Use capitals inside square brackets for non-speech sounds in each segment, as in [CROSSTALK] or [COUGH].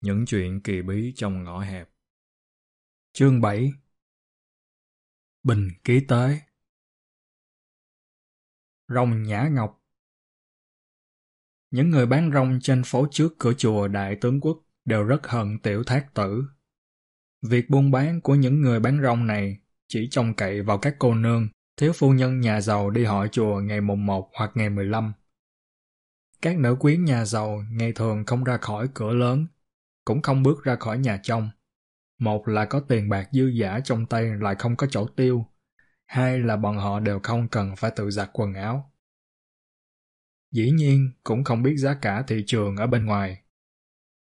Những chuyện kỳ bí trong ngõ hẹp Chương 7 Bình ký tế Rồng Nhã Ngọc Những người bán rong trên phố trước cửa chùa Đại Tướng Quốc đều rất hận tiểu thác tử. Việc buôn bán của những người bán rong này chỉ trông cậy vào các cô nương, thiếu phu nhân nhà giàu đi hỏi chùa ngày mùng 1 hoặc ngày 15. Các nữ quyến nhà giàu ngày thường không ra khỏi cửa lớn cũng không bước ra khỏi nhà trong. Một là có tiền bạc dư giả trong tay lại không có chỗ tiêu. Hai là bọn họ đều không cần phải tự giặt quần áo. Dĩ nhiên cũng không biết giá cả thị trường ở bên ngoài.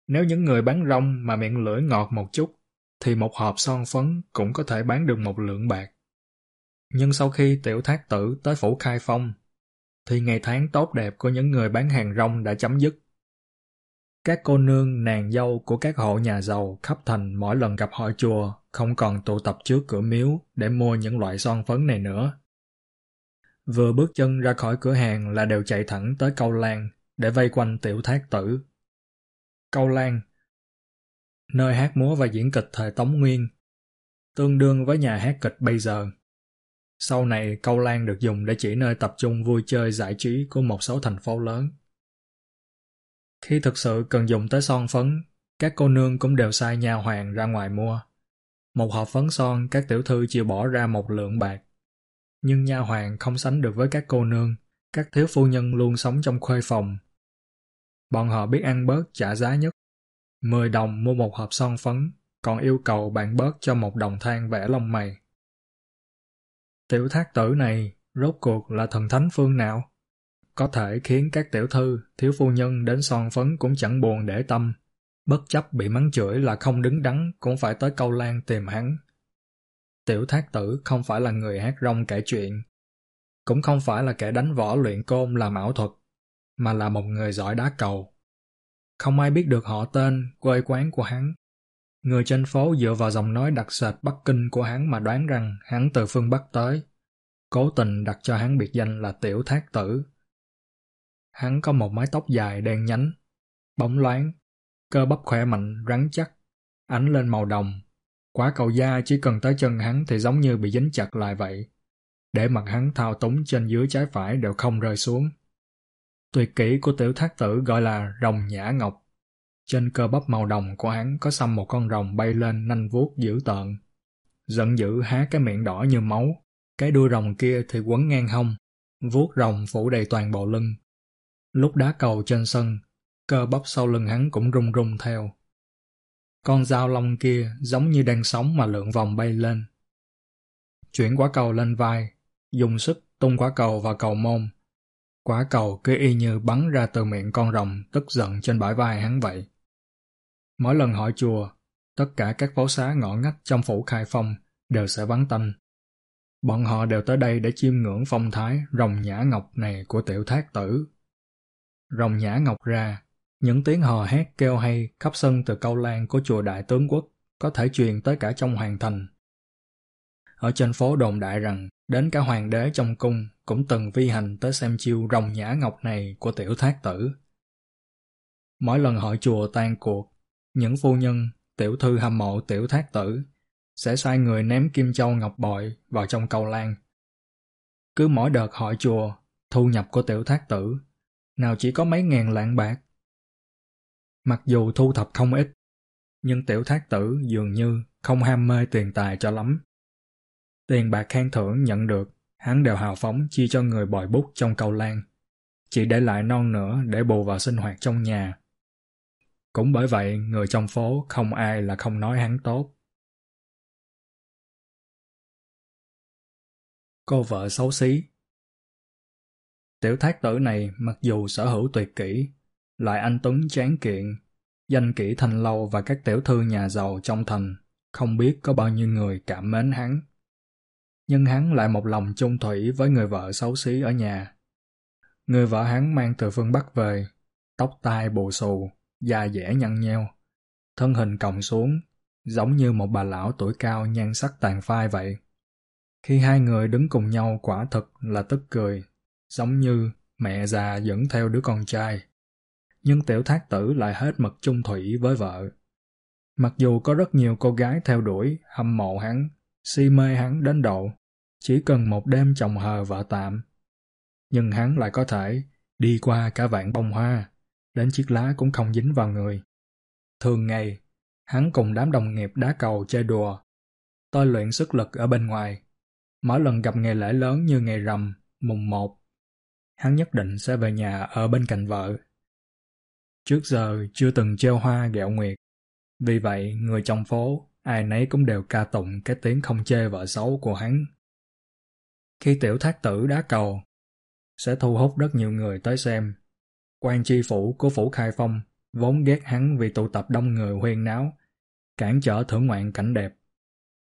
Nếu những người bán rong mà miệng lưỡi ngọt một chút, thì một hộp son phấn cũng có thể bán được một lượng bạc. Nhưng sau khi tiểu thác tử tới phủ khai phong, thì ngày tháng tốt đẹp của những người bán hàng rong đã chấm dứt. Các cô nương, nàng dâu của các hộ nhà giàu khắp thành mỗi lần gặp họ chùa không còn tụ tập trước cửa miếu để mua những loại son phấn này nữa. Vừa bước chân ra khỏi cửa hàng là đều chạy thẳng tới câu lan để vây quanh tiểu thác tử. Câu lan Nơi hát múa và diễn kịch thời Tống Nguyên Tương đương với nhà hát kịch bây giờ. Sau này, câu lan được dùng để chỉ nơi tập trung vui chơi giải trí của một số thành phố lớn. Khi thực sự cần dùng tới son phấn, các cô nương cũng đều sai nha hoàng ra ngoài mua. Một hộp phấn son các tiểu thư chịu bỏ ra một lượng bạc. Nhưng nha hoàng không sánh được với các cô nương, các thiếu phu nhân luôn sống trong khuê phòng. Bọn họ biết ăn bớt trả giá nhất. 10 đồng mua một hộp son phấn, còn yêu cầu bạn bớt cho một đồng than vẽ lông mày. Tiểu thác tử này, rốt cuộc là thần thánh phương nào? Có thể khiến các tiểu thư, thiếu phu nhân đến son phấn cũng chẳng buồn để tâm. Bất chấp bị mắng chửi là không đứng đắn cũng phải tới câu lan tìm hắn. Tiểu thác tử không phải là người hát rong kể chuyện, cũng không phải là kẻ đánh võ luyện côn làm ảo thuật, mà là một người giỏi đá cầu. Không ai biết được họ tên, quê quán của hắn. Người trên phố dựa vào giọng nói đặc sệt Bắc Kinh của hắn mà đoán rằng hắn từ phương Bắc tới. Cố tình đặt cho hắn biệt danh là Tiểu Thác Tử. Hắn có một mái tóc dài đen nhánh, bóng loáng, cơ bắp khỏe mạnh, rắn chắc, ánh lên màu đồng. Quả cầu da chỉ cần tới chân hắn thì giống như bị dính chặt lại vậy. Để mặt hắn thao túng trên dưới trái phải đều không rơi xuống. Tuyệt kỹ của tiểu thác tử gọi là rồng nhã ngọc. Trên cơ bắp màu đồng của hắn có xăm một con rồng bay lên nanh vuốt dữ tợn. Giận dữ há cái miệng đỏ như máu, cái đuôi rồng kia thì quấn ngang hông, vuốt rồng phủ đầy toàn bộ lưng, Lúc đá cầu trên sân, cơ bắp sau lưng hắn cũng rung rung theo. Con dao long kia giống như đang sống mà lượn vòng bay lên. Chuyển quả cầu lên vai, dùng sức tung quả cầu vào cầu môn. Quả cầu cứ y như bắn ra từ miệng con rồng tức giận trên bãi vai hắn vậy. Mỗi lần hỏi chùa, tất cả các phố xá ngõ ngách trong phủ khai phong đều sẽ vắng tanh. Bọn họ đều tới đây để chiêm ngưỡng phong thái rồng nhã ngọc này của tiểu thác tử rồng nhã ngọc ra, những tiếng hò hét kêu hay khắp sân từ câu lan của chùa Đại Tướng Quốc có thể truyền tới cả trong hoàng thành. Ở trên phố đồn đại rằng đến cả hoàng đế trong cung cũng từng vi hành tới xem chiêu rồng nhã ngọc này của tiểu thác tử. Mỗi lần hội chùa tan cuộc, những phu nhân, tiểu thư hâm mộ tiểu thác tử sẽ sai người ném kim châu ngọc bội vào trong cầu lan. Cứ mỗi đợt hội chùa, thu nhập của tiểu thác tử nào chỉ có mấy ngàn lạng bạc. Mặc dù thu thập không ít, nhưng tiểu thác tử dường như không ham mê tiền tài cho lắm. Tiền bạc khen thưởng nhận được, hắn đều hào phóng chia cho người bòi bút trong cầu lan, chỉ để lại non nữa để bù vào sinh hoạt trong nhà. Cũng bởi vậy, người trong phố không ai là không nói hắn tốt. Cô vợ xấu xí Tiểu thác tử này mặc dù sở hữu tuyệt kỹ, lại anh Tuấn chán kiện, danh kỹ thanh lâu và các tiểu thư nhà giàu trong thành, không biết có bao nhiêu người cảm mến hắn. Nhưng hắn lại một lòng chung thủy với người vợ xấu xí ở nhà. Người vợ hắn mang từ phương Bắc về, tóc tai bù xù, da dẻ nhăn nheo, thân hình còng xuống, giống như một bà lão tuổi cao nhan sắc tàn phai vậy. Khi hai người đứng cùng nhau quả thực là tức cười giống như mẹ già dẫn theo đứa con trai. Nhưng tiểu thác tử lại hết mật chung thủy với vợ, Mặc dù có rất nhiều cô gái theo đuổi, hâm mộ hắn, si mê hắn đến độ, chỉ cần một đêm chồng hờ vợ tạm. Nhưng hắn lại có thể đi qua cả vạn bông hoa, đến chiếc lá cũng không dính vào người. Thường ngày, hắn cùng đám đồng nghiệp đá cầu chơi đùa, tôi luyện sức lực ở bên ngoài. Mỗi lần gặp ngày lễ lớn như ngày rằm, mùng một, hắn nhất định sẽ về nhà ở bên cạnh vợ. Trước giờ chưa từng treo hoa gẹo nguyệt, vì vậy người trong phố ai nấy cũng đều ca tụng cái tiếng không chê vợ xấu của hắn. Khi tiểu thác tử đá cầu, sẽ thu hút rất nhiều người tới xem. quan tri phủ của phủ Khai Phong vốn ghét hắn vì tụ tập đông người huyên náo, cản trở thưởng ngoạn cảnh đẹp.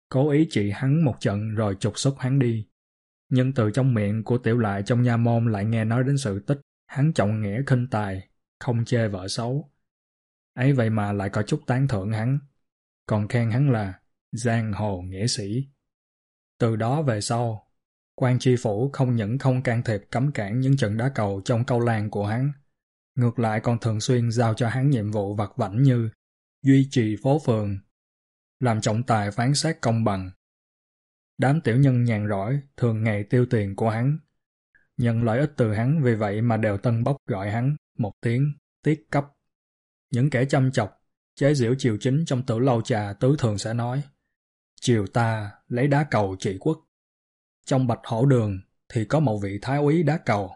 Cố ý trị hắn một trận rồi trục xuất hắn đi. Nhưng từ trong miệng của tiểu lại trong nha môn lại nghe nói đến sự tích hắn trọng nghĩa khinh tài, không chê vợ xấu. ấy vậy mà lại có chút tán thưởng hắn, còn khen hắn là giang hồ nghĩa sĩ. Từ đó về sau, quan tri phủ không những không can thiệp cấm cản những trận đá cầu trong câu làng của hắn, ngược lại còn thường xuyên giao cho hắn nhiệm vụ vặt vảnh như duy trì phố phường, làm trọng tài phán xét công bằng. Đám tiểu nhân nhàn rỗi thường ngày tiêu tiền của hắn, nhận lợi ích từ hắn vì vậy mà đều tân bốc gọi hắn một tiếng tiết cấp. Những kẻ chăm chọc, chế giễu triều chính trong tử lâu trà tứ thường sẽ nói Triều ta lấy đá cầu trị quốc. Trong bạch hổ đường thì có một vị thái úy đá cầu,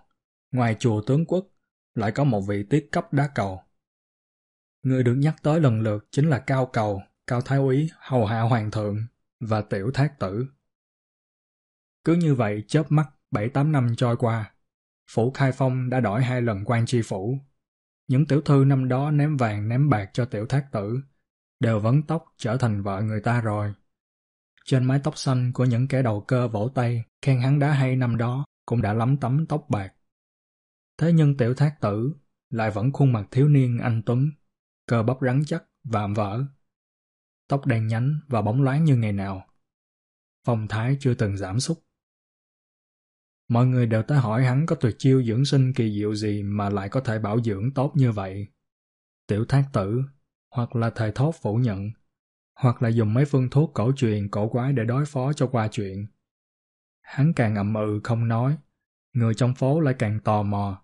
ngoài chùa tướng quốc lại có một vị tiết cấp đá cầu. Người được nhắc tới lần lượt chính là Cao Cầu, Cao Thái úy, Hầu Hạ Hoàng thượng và Tiểu Thác Tử. Cứ như vậy chớp mắt bảy tám năm trôi qua, Phủ Khai Phong đã đổi hai lần quan tri phủ. Những tiểu thư năm đó ném vàng ném bạc cho Tiểu Thác Tử, đều vấn tóc trở thành vợ người ta rồi. Trên mái tóc xanh của những kẻ đầu cơ vỗ tay khen hắn đá hay năm đó cũng đã lắm tấm tóc bạc. Thế nhưng Tiểu Thác Tử lại vẫn khuôn mặt thiếu niên anh Tuấn, cơ bắp rắn chắc, vạm vỡ. Tóc đen nhánh và bóng loáng như ngày nào. Phong thái chưa từng giảm sút. Mọi người đều tới hỏi hắn có tuyệt chiêu dưỡng sinh kỳ diệu gì mà lại có thể bảo dưỡng tốt như vậy. Tiểu thác tử, hoặc là thầy thốt phủ nhận, hoặc là dùng mấy phương thuốc cổ truyền cổ quái để đối phó cho qua chuyện. Hắn càng ậm ừ không nói, người trong phố lại càng tò mò.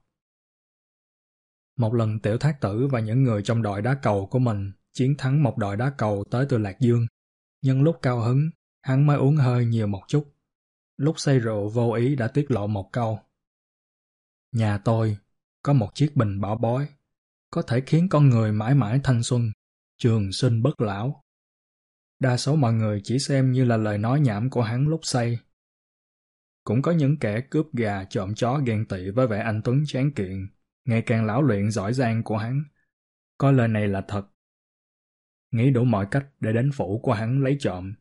Một lần tiểu thác tử và những người trong đội đá cầu của mình chiến thắng một đội đá cầu tới từ Lạc Dương. nhân lúc cao hứng, hắn mới uống hơi nhiều một chút. Lúc say rượu vô ý đã tiết lộ một câu. Nhà tôi có một chiếc bình bảo bói, có thể khiến con người mãi mãi thanh xuân, trường sinh bất lão. Đa số mọi người chỉ xem như là lời nói nhảm của hắn lúc say. Cũng có những kẻ cướp gà trộm chó ghen tị với vẻ anh Tuấn chán kiện, ngày càng lão luyện giỏi giang của hắn. Coi lời này là thật. Nghĩ đủ mọi cách để đến phủ của hắn lấy trộm.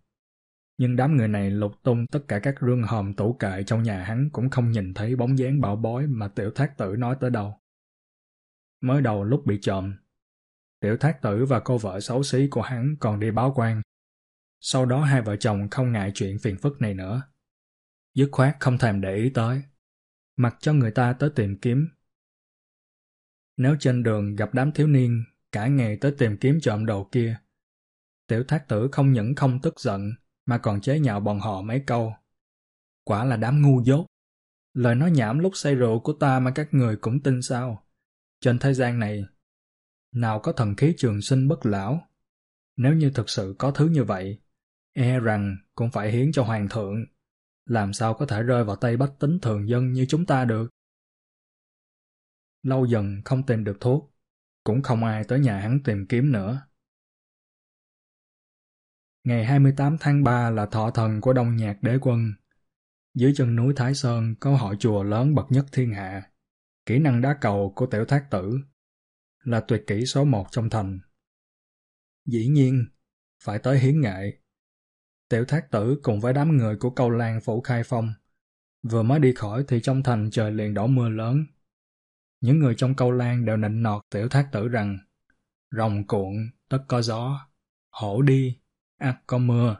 Nhưng đám người này lục tung tất cả các rương hòm tủ kệ trong nhà hắn cũng không nhìn thấy bóng dáng bảo bói mà tiểu thác tử nói tới đâu. Mới đầu lúc bị trộm, tiểu thác tử và cô vợ xấu xí của hắn còn đi báo quan. Sau đó hai vợ chồng không ngại chuyện phiền phức này nữa. Dứt khoát không thèm để ý tới. Mặc cho người ta tới tìm kiếm nếu trên đường gặp đám thiếu niên cả ngày tới tìm kiếm trộm đồ kia, tiểu thác tử không những không tức giận mà còn chế nhạo bọn họ mấy câu. Quả là đám ngu dốt. Lời nói nhảm lúc say rượu của ta mà các người cũng tin sao? Trên thế gian này, nào có thần khí trường sinh bất lão? Nếu như thực sự có thứ như vậy, e rằng cũng phải hiến cho hoàng thượng. Làm sao có thể rơi vào tay bách tính thường dân như chúng ta được? Lâu dần không tìm được thuốc, cũng không ai tới nhà hắn tìm kiếm nữa. Ngày 28 tháng 3 là thọ thần của Đông Nhạc Đế Quân. Dưới chân núi Thái Sơn có hội chùa lớn bậc nhất thiên hạ. Kỹ năng đá cầu của tiểu thác tử là tuyệt kỹ số một trong thành. Dĩ nhiên, phải tới hiến nghệ. Tiểu thác tử cùng với đám người của câu lan phủ khai phong. Vừa mới đi khỏi thì trong thành trời liền đổ mưa lớn, những người trong câu lan đều nịnh nọt tiểu thác tử rằng rồng cuộn, tất có gió, hổ đi, ắt có mưa.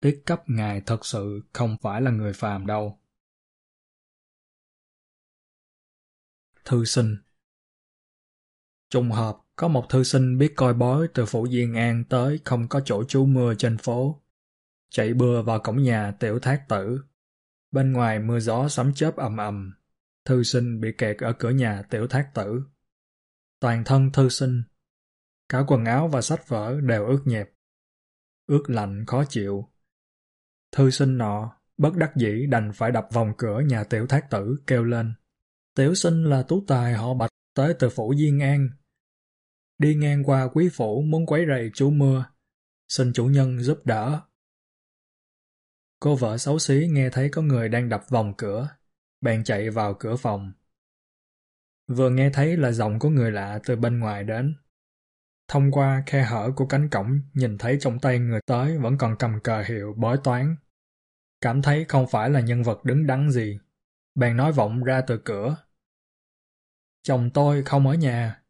Tiết cấp ngài thật sự không phải là người phàm đâu. Thư sinh Trùng hợp, có một thư sinh biết coi bói từ phủ Diên An tới không có chỗ trú mưa trên phố. Chạy bừa vào cổng nhà tiểu thác tử. Bên ngoài mưa gió sấm chớp ầm ầm. Thư sinh bị kẹt ở cửa nhà tiểu thác tử. Toàn thân thư sinh. Cả quần áo và sách vở đều ướt nhẹp. Ướt lạnh khó chịu. Thư sinh nọ, bất đắc dĩ đành phải đập vòng cửa nhà tiểu thác tử kêu lên. Tiểu sinh là tú tài họ bạch tới từ phủ Diên An. Đi ngang qua quý phủ muốn quấy rầy chú mưa. Xin chủ nhân giúp đỡ. Cô vợ xấu xí nghe thấy có người đang đập vòng cửa, bèn chạy vào cửa phòng. Vừa nghe thấy là giọng của người lạ từ bên ngoài đến. Thông qua khe hở của cánh cổng nhìn thấy trong tay người tới vẫn còn cầm cờ hiệu bói toán. Cảm thấy không phải là nhân vật đứng đắn gì. Bèn nói vọng ra từ cửa. Chồng tôi không ở nhà.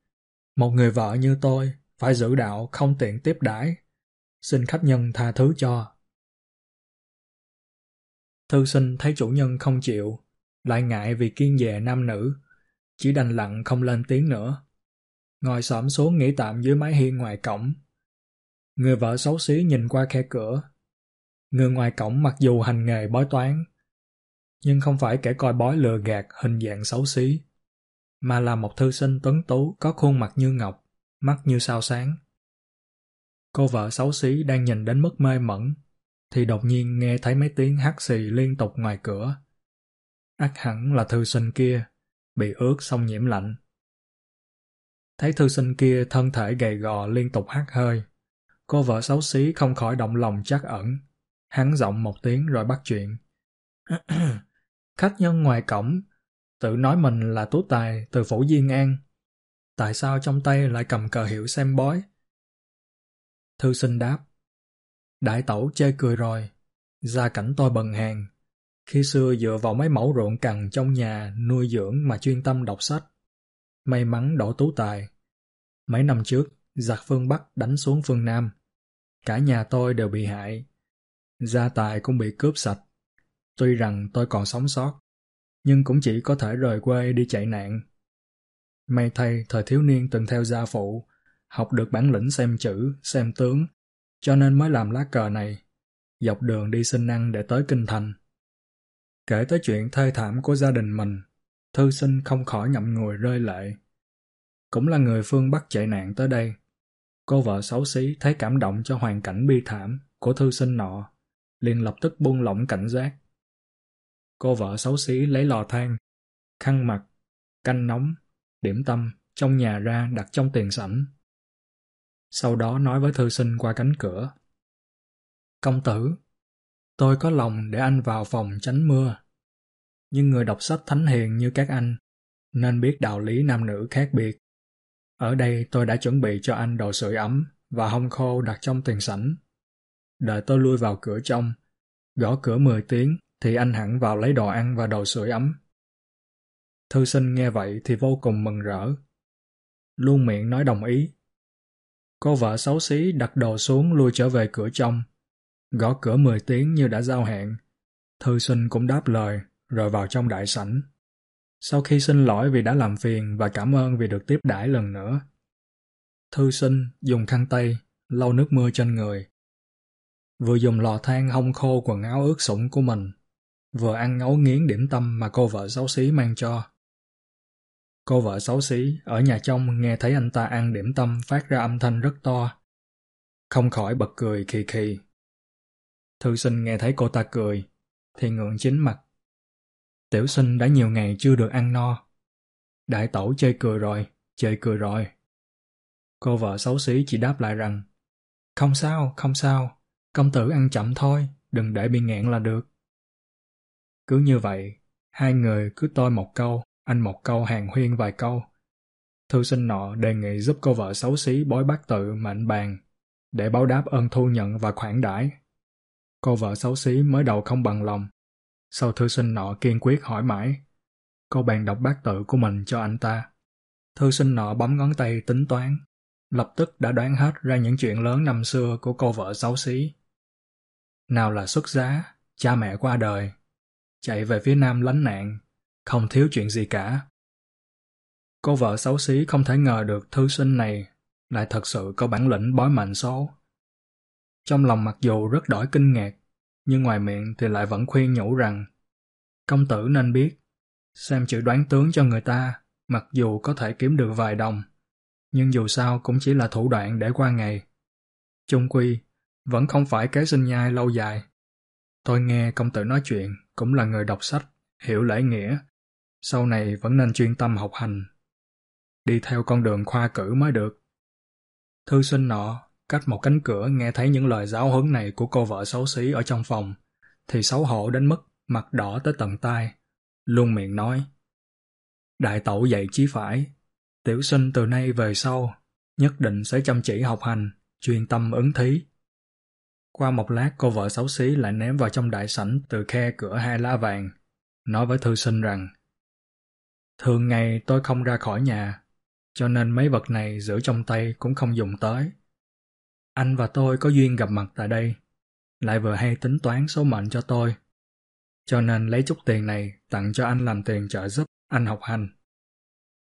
Một người vợ như tôi phải giữ đạo không tiện tiếp đãi. Xin khách nhân tha thứ cho. Thư sinh thấy chủ nhân không chịu, lại ngại vì kiên dè nam nữ, chỉ đành lặng không lên tiếng nữa. Ngồi xổm xuống nghỉ tạm dưới mái hiên ngoài cổng. Người vợ xấu xí nhìn qua khe cửa. Người ngoài cổng mặc dù hành nghề bói toán, nhưng không phải kẻ coi bói lừa gạt hình dạng xấu xí, mà là một thư sinh tuấn tú có khuôn mặt như ngọc, mắt như sao sáng. Cô vợ xấu xí đang nhìn đến mức mê mẩn, thì đột nhiên nghe thấy mấy tiếng hát xì liên tục ngoài cửa. Ác hẳn là thư sinh kia, bị ướt xong nhiễm lạnh. Thấy thư sinh kia thân thể gầy gò liên tục hắt hơi. Cô vợ xấu xí không khỏi động lòng chắc ẩn. Hắn giọng một tiếng rồi bắt chuyện. [CLEARS THROAT] Khách nhân ngoài cổng, tự nói mình là tú tài từ phủ Diên An. Tại sao trong tay lại cầm cờ hiệu xem bói? Thư sinh đáp. Đại tẩu chê cười rồi. Gia cảnh tôi bần hàng. Khi xưa dựa vào mấy mẫu ruộng cằn trong nhà nuôi dưỡng mà chuyên tâm đọc sách. May mắn đổ tú tài. Mấy năm trước, giặc phương Bắc đánh xuống phương Nam. Cả nhà tôi đều bị hại. Gia tài cũng bị cướp sạch. Tuy rằng tôi còn sống sót, nhưng cũng chỉ có thể rời quê đi chạy nạn. May thay thời thiếu niên từng theo gia phụ, học được bản lĩnh xem chữ, xem tướng, cho nên mới làm lá cờ này, dọc đường đi xin ăn để tới kinh thành. Kể tới chuyện thê thảm của gia đình mình, thư sinh không khỏi ngậm ngùi rơi lệ. Cũng là người phương Bắc chạy nạn tới đây. Cô vợ xấu xí thấy cảm động cho hoàn cảnh bi thảm của thư sinh nọ, liền lập tức buông lỏng cảnh giác. Cô vợ xấu xí lấy lò than, khăn mặt, canh nóng, điểm tâm trong nhà ra đặt trong tiền sảnh. Sau đó nói với thư sinh qua cánh cửa. Công tử, tôi có lòng để anh vào phòng tránh mưa. Nhưng người đọc sách thánh hiền như các anh, nên biết đạo lý nam nữ khác biệt. Ở đây tôi đã chuẩn bị cho anh đồ sưởi ấm và hông khô đặt trong tiền sảnh. Đợi tôi lui vào cửa trong, gõ cửa 10 tiếng thì anh hẳn vào lấy đồ ăn và đồ sưởi ấm. Thư sinh nghe vậy thì vô cùng mừng rỡ. Luôn miệng nói đồng ý. Cô vợ xấu xí đặt đồ xuống lui trở về cửa trong. Gõ cửa 10 tiếng như đã giao hẹn. Thư sinh cũng đáp lời, rồi vào trong đại sảnh. Sau khi xin lỗi vì đã làm phiền và cảm ơn vì được tiếp đãi lần nữa. Thư sinh dùng khăn tay, lau nước mưa trên người. Vừa dùng lò than hong khô quần áo ướt sũng của mình, vừa ăn ngấu nghiến điểm tâm mà cô vợ xấu xí mang cho. Cô vợ xấu xí ở nhà trong nghe thấy anh ta ăn điểm tâm phát ra âm thanh rất to. Không khỏi bật cười khì khì. Thư sinh nghe thấy cô ta cười, thì ngượng chính mặt. Tiểu sinh đã nhiều ngày chưa được ăn no. Đại tẩu chơi cười rồi, chơi cười rồi. Cô vợ xấu xí chỉ đáp lại rằng, không sao, không sao, công tử ăn chậm thôi, đừng để bị nghẹn là được. Cứ như vậy, hai người cứ tôi một câu, anh một câu hàng huyên vài câu. Thư sinh nọ đề nghị giúp cô vợ xấu xí bói bát tự mệnh bàn, để báo đáp ơn thu nhận và khoản đãi. Cô vợ xấu xí mới đầu không bằng lòng. Sau thư sinh nọ kiên quyết hỏi mãi, cô bèn đọc bát tự của mình cho anh ta. Thư sinh nọ bấm ngón tay tính toán, lập tức đã đoán hết ra những chuyện lớn năm xưa của cô vợ xấu xí. Nào là xuất giá, cha mẹ qua đời, chạy về phía nam lánh nạn, không thiếu chuyện gì cả. Cô vợ xấu xí không thể ngờ được thư sinh này lại thật sự có bản lĩnh bói mệnh số. Trong lòng mặc dù rất đổi kinh ngạc, nhưng ngoài miệng thì lại vẫn khuyên nhủ rằng công tử nên biết, xem chữ đoán tướng cho người ta, mặc dù có thể kiếm được vài đồng, nhưng dù sao cũng chỉ là thủ đoạn để qua ngày. Chung quy, vẫn không phải kế sinh nhai lâu dài. Tôi nghe công tử nói chuyện, cũng là người đọc sách, hiểu lễ nghĩa, sau này vẫn nên chuyên tâm học hành. Đi theo con đường khoa cử mới được. Thư sinh nọ, cách một cánh cửa nghe thấy những lời giáo huấn này của cô vợ xấu xí ở trong phòng, thì xấu hổ đến mức mặt đỏ tới tận tai, luôn miệng nói. Đại tẩu dạy chí phải, tiểu sinh từ nay về sau, nhất định sẽ chăm chỉ học hành, chuyên tâm ứng thí. Qua một lát cô vợ xấu xí lại ném vào trong đại sảnh từ khe cửa hai lá vàng, nói với thư sinh rằng Thường ngày tôi không ra khỏi nhà, cho nên mấy vật này giữ trong tay cũng không dùng tới. Anh và tôi có duyên gặp mặt tại đây, lại vừa hay tính toán số mệnh cho tôi. Cho nên lấy chút tiền này tặng cho anh làm tiền trợ giúp anh học hành.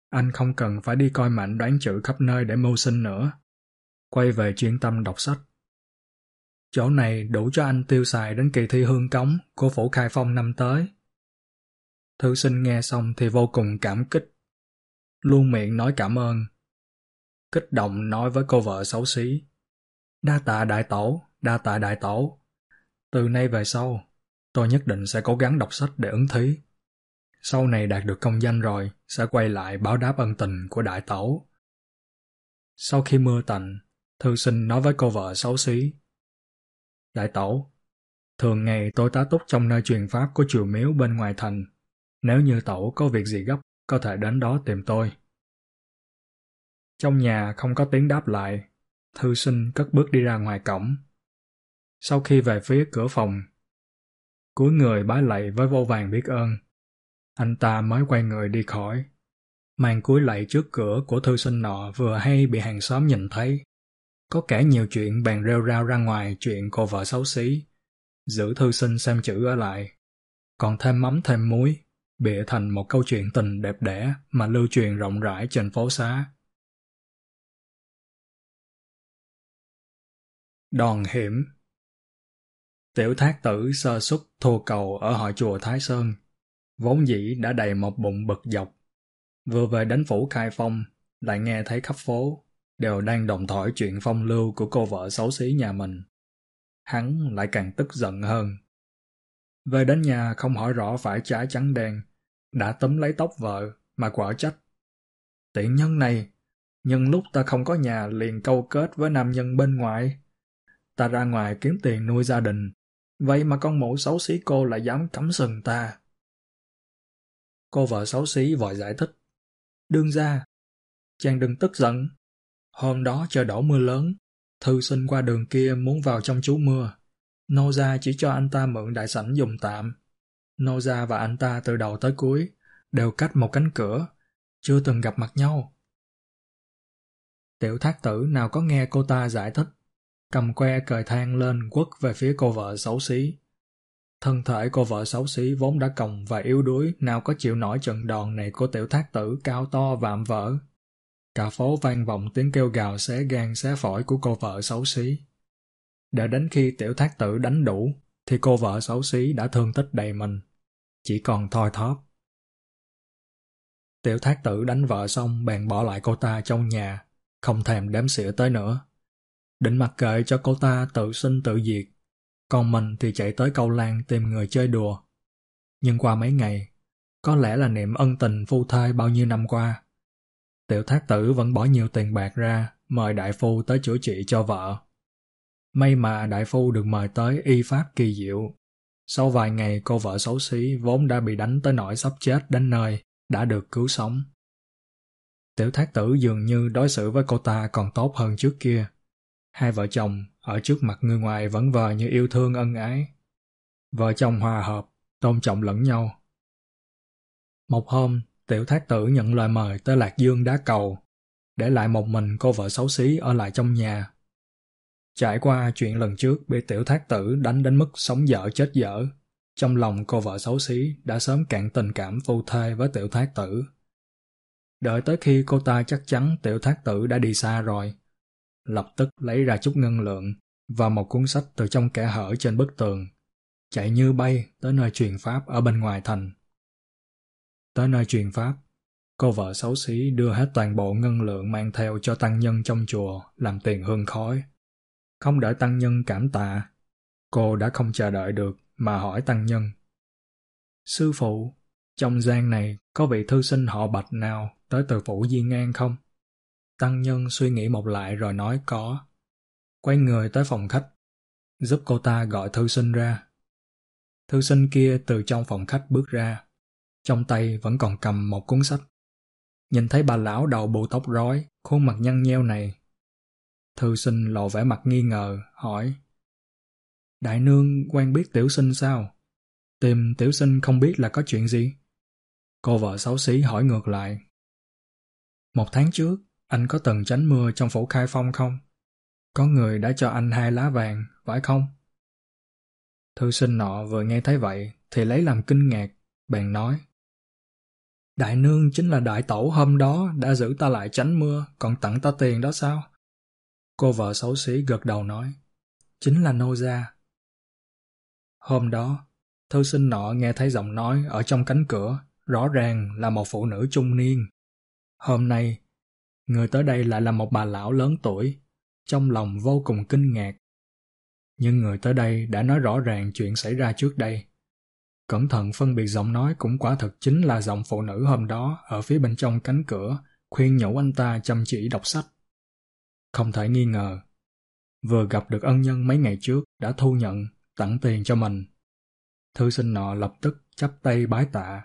Anh không cần phải đi coi mạnh đoán chữ khắp nơi để mưu sinh nữa. Quay về chuyên tâm đọc sách. Chỗ này đủ cho anh tiêu xài đến kỳ thi hương cống của phủ khai phong năm tới. Thư sinh nghe xong thì vô cùng cảm kích. Luôn miệng nói cảm ơn. Kích động nói với cô vợ xấu xí. Đa tạ đại tổ, đa tạ đại tổ. Từ nay về sau, tôi nhất định sẽ cố gắng đọc sách để ứng thí. Sau này đạt được công danh rồi, sẽ quay lại báo đáp ân tình của đại tổ. Sau khi mưa tạnh, thư sinh nói với cô vợ xấu xí. Đại tổ, thường ngày tôi tá túc trong nơi truyền pháp của chùa miếu bên ngoài thành. Nếu như tổ có việc gì gấp, có thể đến đó tìm tôi. Trong nhà không có tiếng đáp lại, thư sinh cất bước đi ra ngoài cổng. Sau khi về phía cửa phòng, cúi người bái lạy với vô vàng biết ơn. Anh ta mới quay người đi khỏi. Màn cúi lạy trước cửa của thư sinh nọ vừa hay bị hàng xóm nhìn thấy. Có kẻ nhiều chuyện bàn rêu rao ra ngoài chuyện cô vợ xấu xí. Giữ thư sinh xem chữ ở lại. Còn thêm mắm thêm muối, bịa thành một câu chuyện tình đẹp đẽ mà lưu truyền rộng rãi trên phố xá. Đòn hiểm Tiểu thác tử sơ xuất thua cầu ở hội chùa Thái Sơn, vốn dĩ đã đầy một bụng bực dọc. Vừa về đến phủ khai phong, lại nghe thấy khắp phố, đều đang đồng thổi chuyện phong lưu của cô vợ xấu xí nhà mình. Hắn lại càng tức giận hơn. Về đến nhà không hỏi rõ phải trái trắng đen, đã tấm lấy tóc vợ mà quả trách. Tiện nhân này, nhân lúc ta không có nhà liền câu kết với nam nhân bên ngoài. Ta ra ngoài kiếm tiền nuôi gia đình, vậy mà con mụ xấu xí cô lại dám cắm sừng ta. Cô vợ xấu xí vội giải thích. Đương ra, chàng đừng tức giận. Hôm đó trời đổ mưa lớn, thư sinh qua đường kia muốn vào trong trú mưa. Nô gia chỉ cho anh ta mượn đại sảnh dùng tạm. Nô gia và anh ta từ đầu tới cuối đều cách một cánh cửa, chưa từng gặp mặt nhau. Tiểu thác tử nào có nghe cô ta giải thích, cầm que cởi thang lên quất về phía cô vợ xấu xí. Thân thể cô vợ xấu xí vốn đã còng và yếu đuối, nào có chịu nổi trận đòn này của tiểu thác tử cao to vạm vỡ. Cả phố vang vọng tiếng kêu gào xé gan xé phổi của cô vợ xấu xí. Để đến khi tiểu thác tử đánh đủ, thì cô vợ xấu xí đã thương tích đầy mình. Chỉ còn thoi thóp. Tiểu thác tử đánh vợ xong bèn bỏ lại cô ta trong nhà, không thèm đếm xỉa tới nữa. Định mặc kệ cho cô ta tự sinh tự diệt, còn mình thì chạy tới câu lan tìm người chơi đùa. Nhưng qua mấy ngày, có lẽ là niệm ân tình phu thai bao nhiêu năm qua. Tiểu thác tử vẫn bỏ nhiều tiền bạc ra, mời đại phu tới chữa trị cho vợ. May mà đại phu được mời tới y pháp kỳ diệu. Sau vài ngày cô vợ xấu xí vốn đã bị đánh tới nỗi sắp chết đến nơi, đã được cứu sống. Tiểu thác tử dường như đối xử với cô ta còn tốt hơn trước kia. Hai vợ chồng ở trước mặt người ngoài vẫn vờ như yêu thương ân ái. Vợ chồng hòa hợp, tôn trọng lẫn nhau. Một hôm, tiểu thác tử nhận lời mời tới Lạc Dương đá cầu, để lại một mình cô vợ xấu xí ở lại trong nhà. Trải qua chuyện lần trước bị tiểu thác tử đánh đến mức sống dở chết dở, trong lòng cô vợ xấu xí đã sớm cạn tình cảm phu thê với tiểu thác tử. Đợi tới khi cô ta chắc chắn tiểu thác tử đã đi xa rồi, lập tức lấy ra chút ngân lượng và một cuốn sách từ trong kẽ hở trên bức tường, chạy như bay tới nơi truyền pháp ở bên ngoài thành. Tới nơi truyền pháp, cô vợ xấu xí đưa hết toàn bộ ngân lượng mang theo cho tăng nhân trong chùa làm tiền hương khói. Không đợi tăng nhân cảm tạ, cô đã không chờ đợi được mà hỏi tăng nhân. Sư phụ, trong gian này có vị thư sinh họ bạch nào tới từ phủ Diên An không? Tăng nhân suy nghĩ một lại rồi nói có. Quay người tới phòng khách, giúp cô ta gọi thư sinh ra. Thư sinh kia từ trong phòng khách bước ra, trong tay vẫn còn cầm một cuốn sách. Nhìn thấy bà lão đầu bù tóc rối, khuôn mặt nhăn nheo này. Thư sinh lộ vẻ mặt nghi ngờ, hỏi. Đại nương quen biết tiểu sinh sao? Tìm tiểu sinh không biết là có chuyện gì? Cô vợ xấu xí hỏi ngược lại. Một tháng trước, anh có từng tránh mưa trong phủ khai phong không? Có người đã cho anh hai lá vàng, phải không? Thư sinh nọ vừa nghe thấy vậy thì lấy làm kinh ngạc, bèn nói. Đại nương chính là đại tẩu hôm đó đã giữ ta lại tránh mưa, còn tặng ta tiền đó sao? Cô vợ xấu xí gật đầu nói. Chính là nô gia. Hôm đó, thư sinh nọ nghe thấy giọng nói ở trong cánh cửa, rõ ràng là một phụ nữ trung niên. Hôm nay, người tới đây lại là một bà lão lớn tuổi, trong lòng vô cùng kinh ngạc. Nhưng người tới đây đã nói rõ ràng chuyện xảy ra trước đây. Cẩn thận phân biệt giọng nói cũng quả thật chính là giọng phụ nữ hôm đó ở phía bên trong cánh cửa, khuyên nhủ anh ta chăm chỉ đọc sách. Không thể nghi ngờ, vừa gặp được ân nhân mấy ngày trước đã thu nhận, tặng tiền cho mình. Thư sinh nọ lập tức chắp tay bái tạ.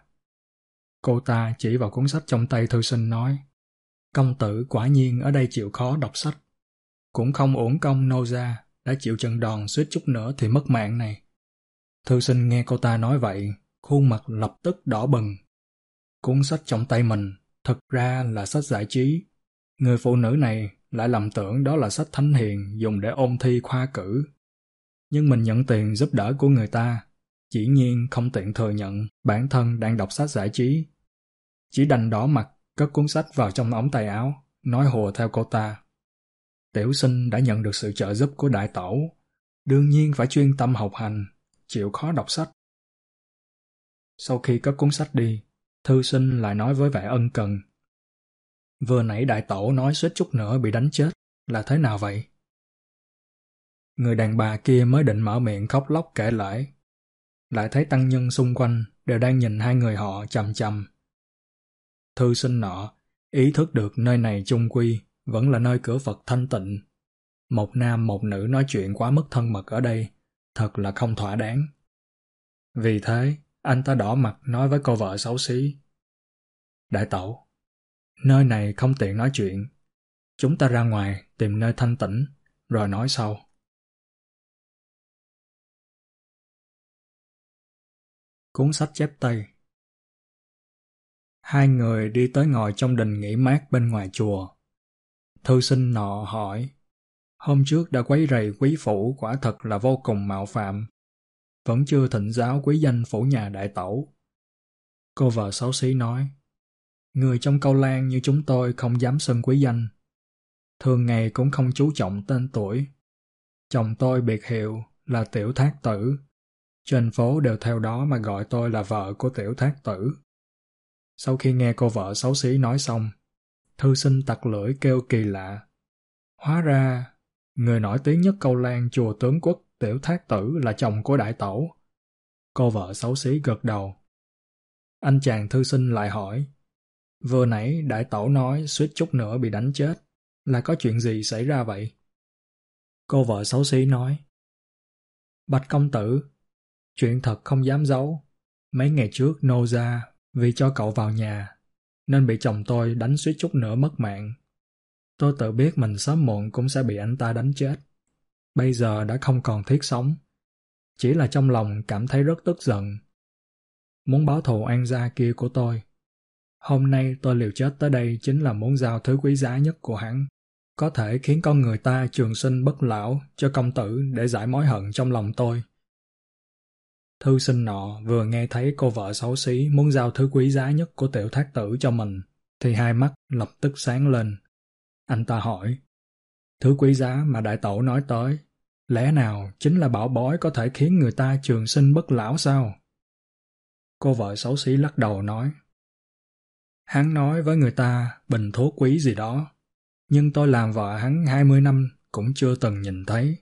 Cô ta chỉ vào cuốn sách trong tay thư sinh nói, công tử quả nhiên ở đây chịu khó đọc sách. Cũng không uổng công nô ra, đã chịu trận đòn suýt chút nữa thì mất mạng này. Thư sinh nghe cô ta nói vậy, khuôn mặt lập tức đỏ bừng. Cuốn sách trong tay mình, thật ra là sách giải trí. Người phụ nữ này lại lầm tưởng đó là sách thánh hiền dùng để ôn thi khoa cử. Nhưng mình nhận tiền giúp đỡ của người ta, chỉ nhiên không tiện thừa nhận bản thân đang đọc sách giải trí. Chỉ đành đỏ mặt, cất cuốn sách vào trong ống tay áo, nói hùa theo cô ta. Tiểu sinh đã nhận được sự trợ giúp của đại tổ, đương nhiên phải chuyên tâm học hành, chịu khó đọc sách. Sau khi cất cuốn sách đi, thư sinh lại nói với vẻ ân cần. Vừa nãy đại tổ nói suýt chút nữa bị đánh chết, là thế nào vậy? Người đàn bà kia mới định mở miệng khóc lóc kể lại, Lại thấy tăng nhân xung quanh đều đang nhìn hai người họ chầm chầm. Thư sinh nọ, ý thức được nơi này chung quy vẫn là nơi cửa Phật thanh tịnh. Một nam một nữ nói chuyện quá mức thân mật ở đây, thật là không thỏa đáng. Vì thế, anh ta đỏ mặt nói với cô vợ xấu xí. Đại tẩu, nơi này không tiện nói chuyện. Chúng ta ra ngoài tìm nơi thanh tĩnh, rồi nói sau. Cuốn sách chép tay Hai người đi tới ngồi trong đình nghỉ mát bên ngoài chùa. Thư sinh nọ hỏi, hôm trước đã quấy rầy quý phủ quả thật là vô cùng mạo phạm. Vẫn chưa thịnh giáo quý danh phủ nhà đại tẩu. Cô vợ xấu xí nói, người trong câu lan như chúng tôi không dám xưng quý danh. Thường ngày cũng không chú trọng tên tuổi. Chồng tôi biệt hiệu là Tiểu Thác Tử. Trên phố đều theo đó mà gọi tôi là vợ của Tiểu Thác Tử. Sau khi nghe cô vợ xấu xí nói xong, thư sinh tặc lưỡi kêu kỳ lạ. Hóa ra, người nổi tiếng nhất câu lan chùa tướng quốc tiểu thác tử là chồng của đại tẩu. Cô vợ xấu xí gật đầu. Anh chàng thư sinh lại hỏi, vừa nãy đại tẩu nói suýt chút nữa bị đánh chết, là có chuyện gì xảy ra vậy? Cô vợ xấu xí nói, Bạch công tử, chuyện thật không dám giấu. Mấy ngày trước nô gia vì cho cậu vào nhà, nên bị chồng tôi đánh suýt chút nữa mất mạng. Tôi tự biết mình sớm muộn cũng sẽ bị anh ta đánh chết. Bây giờ đã không còn thiết sống. Chỉ là trong lòng cảm thấy rất tức giận. Muốn báo thù an gia kia của tôi. Hôm nay tôi liều chết tới đây chính là muốn giao thứ quý giá nhất của hắn. Có thể khiến con người ta trường sinh bất lão cho công tử để giải mối hận trong lòng tôi. Thư sinh nọ vừa nghe thấy cô vợ xấu xí muốn giao thứ quý giá nhất của tiểu thác tử cho mình, thì hai mắt lập tức sáng lên. Anh ta hỏi, Thứ quý giá mà đại tổ nói tới, lẽ nào chính là bảo bối có thể khiến người ta trường sinh bất lão sao? Cô vợ xấu xí lắc đầu nói. Hắn nói với người ta bình thuốc quý gì đó, nhưng tôi làm vợ hắn 20 năm cũng chưa từng nhìn thấy.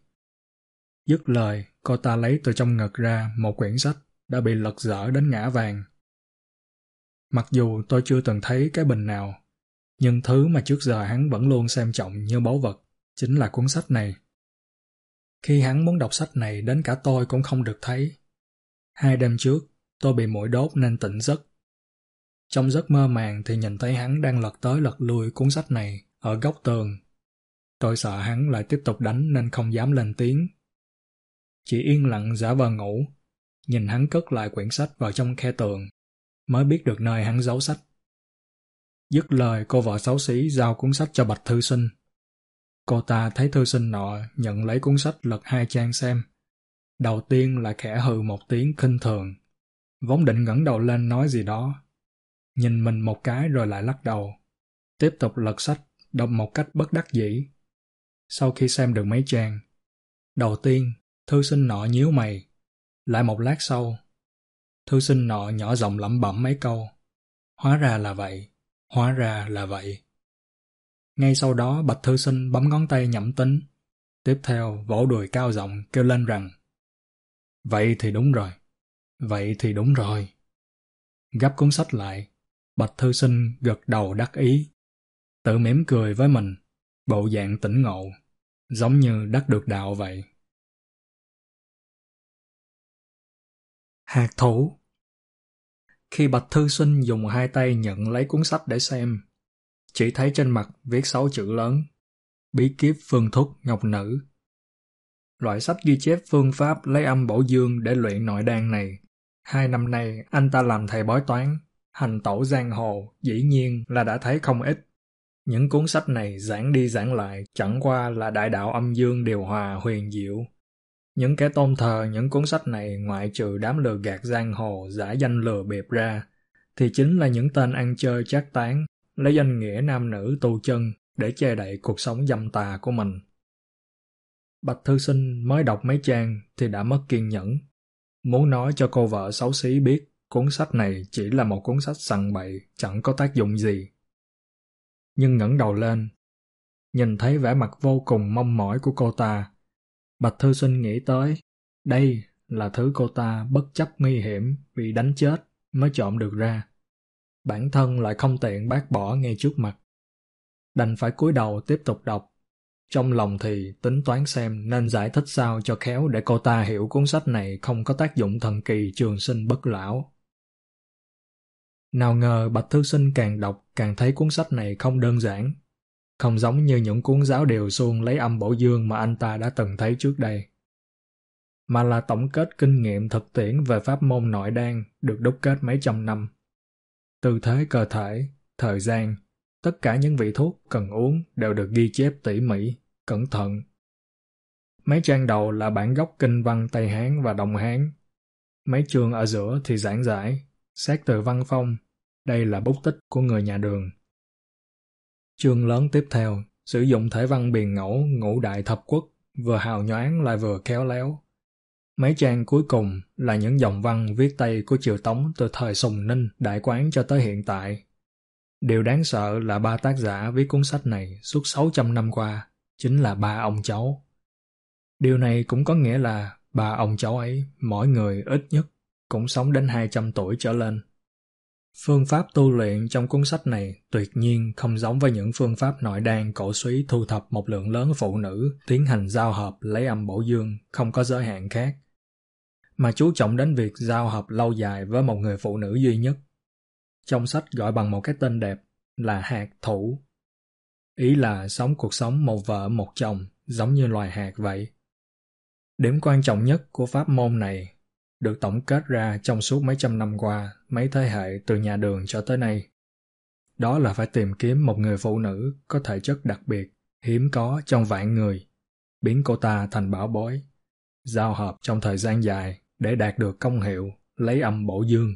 Dứt lời, cô ta lấy từ trong ngực ra một quyển sách đã bị lật dở đến ngã vàng. Mặc dù tôi chưa từng thấy cái bình nào, nhưng thứ mà trước giờ hắn vẫn luôn xem trọng như báu vật chính là cuốn sách này. Khi hắn muốn đọc sách này đến cả tôi cũng không được thấy. Hai đêm trước, tôi bị mũi đốt nên tỉnh giấc. Trong giấc mơ màng thì nhìn thấy hắn đang lật tới lật lui cuốn sách này ở góc tường. Tôi sợ hắn lại tiếp tục đánh nên không dám lên tiếng chị yên lặng giả vờ ngủ, nhìn hắn cất lại quyển sách vào trong khe tường, mới biết được nơi hắn giấu sách. Dứt lời cô vợ xấu xí giao cuốn sách cho Bạch Thư Sinh. Cô ta thấy thư sinh nọ nhận lấy cuốn sách lật hai trang xem. Đầu tiên là khẽ hừ một tiếng khinh thường. Vốn định ngẩng đầu lên nói gì đó. Nhìn mình một cái rồi lại lắc đầu. Tiếp tục lật sách, đọc một cách bất đắc dĩ. Sau khi xem được mấy trang, đầu tiên, thư sinh nọ nhíu mày. Lại một lát sau, thư sinh nọ nhỏ giọng lẩm bẩm mấy câu. Hóa ra là vậy, hóa ra là vậy. Ngay sau đó Bạch Thư Sinh bấm ngón tay nhẩm tính. Tiếp theo vỗ đùi cao giọng kêu lên rằng Vậy thì đúng rồi. Vậy thì đúng rồi. Gấp cuốn sách lại, Bạch Thư Sinh gật đầu đắc ý. Tự mỉm cười với mình, bộ dạng tỉnh ngộ, giống như đắc được đạo vậy. Hạt thủ. Khi Bạch Thư Sinh dùng hai tay nhận lấy cuốn sách để xem, chỉ thấy trên mặt viết sáu chữ lớn bí kíp phương thuốc ngọc nữ. Loại sách ghi chép phương pháp lấy âm bổ dương để luyện nội đan này hai năm nay anh ta làm thầy bói toán hành tẩu giang hồ dĩ nhiên là đã thấy không ít. Những cuốn sách này giảng đi giảng lại chẳng qua là đại đạo âm dương điều hòa huyền diệu những kẻ tôn thờ những cuốn sách này ngoại trừ đám lừa gạt giang hồ giả danh lừa bịp ra thì chính là những tên ăn chơi chát tán lấy danh nghĩa nam nữ tu chân để che đậy cuộc sống dâm tà của mình. Bạch Thư Sinh mới đọc mấy trang thì đã mất kiên nhẫn. Muốn nói cho cô vợ xấu xí biết cuốn sách này chỉ là một cuốn sách sằng bậy, chẳng có tác dụng gì. Nhưng ngẩng đầu lên, nhìn thấy vẻ mặt vô cùng mong mỏi của cô ta. Bạch Thư Sinh nghĩ tới, đây là thứ cô ta bất chấp nguy hiểm bị đánh chết mới trộm được ra bản thân lại không tiện bác bỏ ngay trước mặt. Đành phải cúi đầu tiếp tục đọc. Trong lòng thì tính toán xem nên giải thích sao cho khéo để cô ta hiểu cuốn sách này không có tác dụng thần kỳ trường sinh bất lão. Nào ngờ Bạch Thư Sinh càng đọc càng thấy cuốn sách này không đơn giản. Không giống như những cuốn giáo điều xuông lấy âm bổ dương mà anh ta đã từng thấy trước đây. Mà là tổng kết kinh nghiệm thực tiễn về pháp môn nội đan được đúc kết mấy trăm năm tư thế cơ thể, thời gian, tất cả những vị thuốc cần uống đều được ghi chép tỉ mỉ, cẩn thận. Mấy trang đầu là bản gốc kinh văn Tây Hán và Đông Hán. Mấy chương ở giữa thì giảng giải, xét từ văn phong, đây là bút tích của người nhà đường. Chương lớn tiếp theo, sử dụng thể văn biền ngẫu ngũ đại thập quốc, vừa hào nhoáng lại vừa khéo léo, Mấy trang cuối cùng là những dòng văn viết tay của Triều Tống từ thời Sùng Ninh, Đại Quán cho tới hiện tại. Điều đáng sợ là ba tác giả viết cuốn sách này suốt 600 năm qua, chính là ba ông cháu. Điều này cũng có nghĩa là ba ông cháu ấy, mỗi người ít nhất, cũng sống đến 200 tuổi trở lên. Phương pháp tu luyện trong cuốn sách này tuyệt nhiên không giống với những phương pháp nội đan cổ suý thu thập một lượng lớn phụ nữ, tiến hành giao hợp lấy âm bổ dương, không có giới hạn khác mà chú trọng đến việc giao hợp lâu dài với một người phụ nữ duy nhất. Trong sách gọi bằng một cái tên đẹp là hạt thủ. Ý là sống cuộc sống một vợ một chồng, giống như loài hạt vậy. Điểm quan trọng nhất của pháp môn này được tổng kết ra trong suốt mấy trăm năm qua, mấy thế hệ từ nhà đường cho tới nay. Đó là phải tìm kiếm một người phụ nữ có thể chất đặc biệt, hiếm có trong vạn người, biến cô ta thành bảo bối, giao hợp trong thời gian dài để đạt được công hiệu lấy âm bổ dương.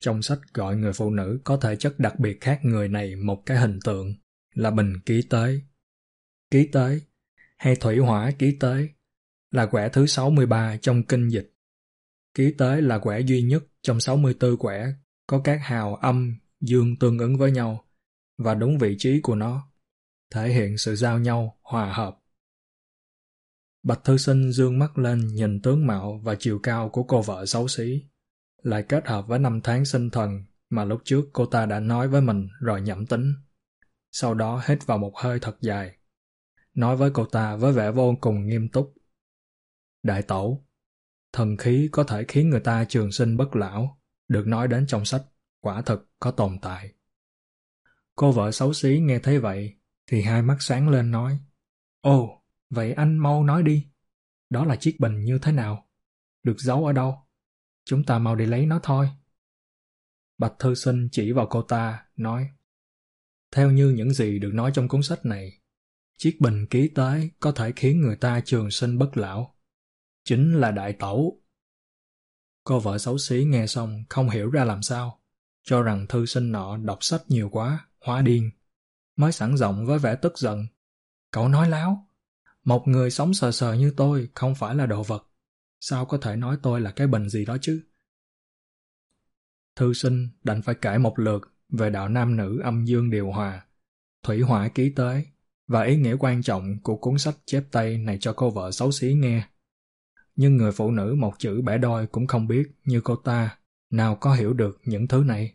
Trong sách gọi người phụ nữ có thể chất đặc biệt khác người này một cái hình tượng là bình ký tế. ký tế, hay thủy hỏa ký tế, là quẻ thứ 63 trong kinh dịch. Ký tế là quẻ duy nhất trong 64 quẻ có các hào âm, dương tương ứng với nhau và đúng vị trí của nó, thể hiện sự giao nhau, hòa hợp. Bạch Thư Sinh dương mắt lên nhìn tướng mạo và chiều cao của cô vợ xấu xí, lại kết hợp với năm tháng sinh thần mà lúc trước cô ta đã nói với mình rồi nhẩm tính. Sau đó hít vào một hơi thật dài, nói với cô ta với vẻ vô cùng nghiêm túc. Đại tẩu, thần khí có thể khiến người ta trường sinh bất lão, được nói đến trong sách, quả thực có tồn tại. Cô vợ xấu xí nghe thấy vậy, thì hai mắt sáng lên nói, Ồ, vậy anh mau nói đi, đó là chiếc bình như thế nào? Được giấu ở đâu? Chúng ta mau đi lấy nó thôi. Bạch Thư Sinh chỉ vào cô ta, nói Theo như những gì được nói trong cuốn sách này, chiếc bình ký tế có thể khiến người ta trường sinh bất lão. Chính là đại tẩu. Cô vợ xấu xí nghe xong không hiểu ra làm sao, cho rằng thư sinh nọ đọc sách nhiều quá, hóa điên. Mới sẵn giọng với vẻ tức giận. Cậu nói láo. Một người sống sờ sờ như tôi không phải là đồ vật. Sao có thể nói tôi là cái bình gì đó chứ? Thư sinh đành phải kể một lượt về đạo nam nữ âm dương điều hòa, thủy hỏa ký tế và ý nghĩa quan trọng của cuốn sách chép tay này cho cô vợ xấu xí nghe. Nhưng người phụ nữ một chữ bẻ đôi cũng không biết như cô ta, nào có hiểu được những thứ này,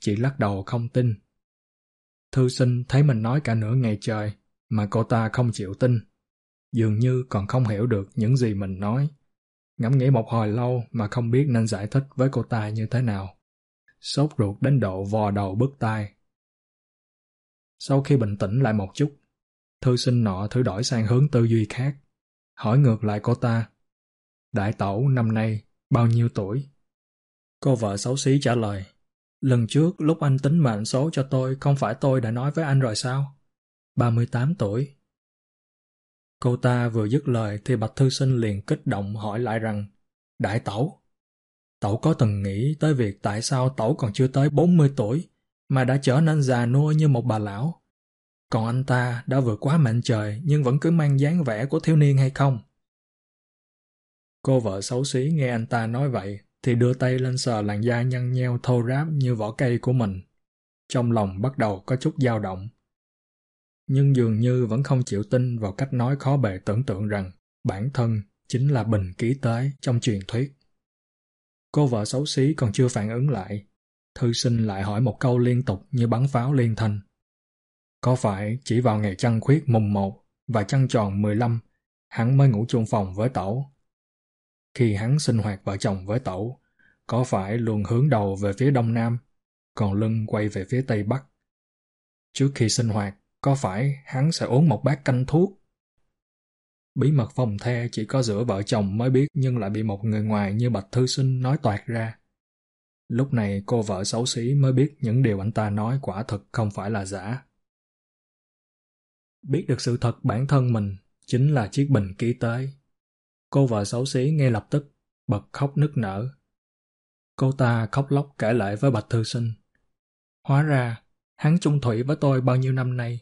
chỉ lắc đầu không tin. Thư sinh thấy mình nói cả nửa ngày trời mà cô ta không chịu tin, dường như còn không hiểu được những gì mình nói. Ngẫm nghĩ một hồi lâu mà không biết nên giải thích với cô ta như thế nào. Sốt ruột đến độ vò đầu bứt tai. Sau khi bình tĩnh lại một chút, thư sinh nọ thử đổi sang hướng tư duy khác. Hỏi ngược lại cô ta. Đại tẩu năm nay bao nhiêu tuổi? Cô vợ xấu xí trả lời. Lần trước lúc anh tính mệnh số cho tôi không phải tôi đã nói với anh rồi sao? 38 tuổi. Cô ta vừa dứt lời thì Bạch Thư Sinh liền kích động hỏi lại rằng Đại tẩu, tẩu có từng nghĩ tới việc tại sao tẩu còn chưa tới 40 tuổi mà đã trở nên già nua như một bà lão? Còn anh ta đã vượt quá mệnh trời nhưng vẫn cứ mang dáng vẻ của thiếu niên hay không? Cô vợ xấu xí nghe anh ta nói vậy thì đưa tay lên sờ làn da nhăn nheo thô ráp như vỏ cây của mình. Trong lòng bắt đầu có chút dao động nhưng dường như vẫn không chịu tin vào cách nói khó bề tưởng tượng rằng bản thân chính là bình ký tế trong truyền thuyết. Cô vợ xấu xí còn chưa phản ứng lại, thư sinh lại hỏi một câu liên tục như bắn pháo liên thanh. Có phải chỉ vào ngày trăng khuyết mùng 1 và trăng tròn 15, hắn mới ngủ chung phòng với tẩu? Khi hắn sinh hoạt vợ chồng với tẩu, có phải luôn hướng đầu về phía đông nam, còn lưng quay về phía tây bắc? Trước khi sinh hoạt, có phải hắn sẽ uống một bát canh thuốc? Bí mật phòng the chỉ có giữa vợ chồng mới biết nhưng lại bị một người ngoài như Bạch Thư Sinh nói toạc ra. Lúc này cô vợ xấu xí mới biết những điều anh ta nói quả thực không phải là giả. Biết được sự thật bản thân mình chính là chiếc bình ký tế. Cô vợ xấu xí ngay lập tức bật khóc nức nở. Cô ta khóc lóc kể lại với Bạch Thư Sinh. Hóa ra, hắn chung thủy với tôi bao nhiêu năm nay,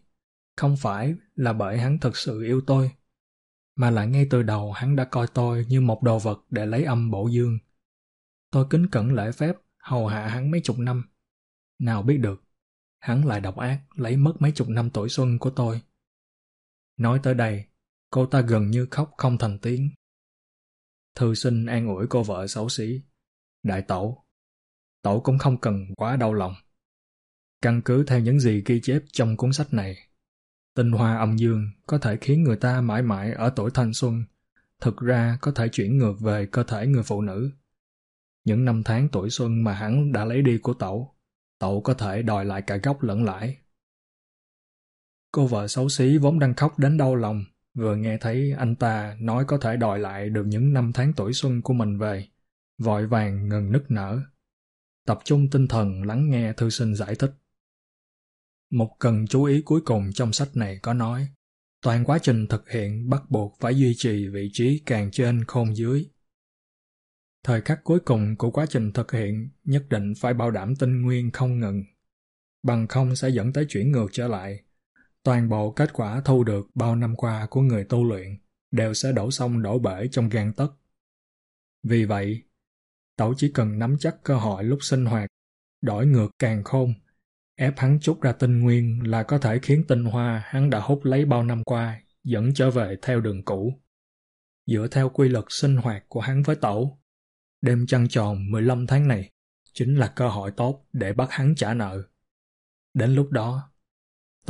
không phải là bởi hắn thực sự yêu tôi, mà là ngay từ đầu hắn đã coi tôi như một đồ vật để lấy âm bổ dương. Tôi kính cẩn lễ phép, hầu hạ hắn mấy chục năm. Nào biết được, hắn lại độc ác lấy mất mấy chục năm tuổi xuân của tôi. Nói tới đây, cô ta gần như khóc không thành tiếng. Thư sinh an ủi cô vợ xấu xí. Đại tẩu, tẩu cũng không cần quá đau lòng. Căn cứ theo những gì ghi chép trong cuốn sách này, Tinh hoa âm dương có thể khiến người ta mãi mãi ở tuổi thanh xuân, thực ra có thể chuyển ngược về cơ thể người phụ nữ. Những năm tháng tuổi xuân mà hắn đã lấy đi của tẩu, tẩu có thể đòi lại cả gốc lẫn lãi. Cô vợ xấu xí vốn đang khóc đến đau lòng, vừa nghe thấy anh ta nói có thể đòi lại được những năm tháng tuổi xuân của mình về, vội vàng ngừng nức nở. Tập trung tinh thần lắng nghe thư sinh giải thích. Một cần chú ý cuối cùng trong sách này có nói, toàn quá trình thực hiện bắt buộc phải duy trì vị trí càng trên khôn dưới. Thời khắc cuối cùng của quá trình thực hiện nhất định phải bảo đảm tinh nguyên không ngừng, bằng không sẽ dẫn tới chuyển ngược trở lại, toàn bộ kết quả thu được bao năm qua của người tu luyện đều sẽ đổ sông đổ bể trong gan tất. Vì vậy, Tẩu chỉ cần nắm chắc cơ hội lúc sinh hoạt, đổi ngược càng khôn, ép hắn chút ra tinh nguyên là có thể khiến tinh hoa hắn đã hút lấy bao năm qua dẫn trở về theo đường cũ. Dựa theo quy luật sinh hoạt của hắn với Tẩu, đêm trăng tròn 15 tháng này chính là cơ hội tốt để bắt hắn trả nợ. Đến lúc đó,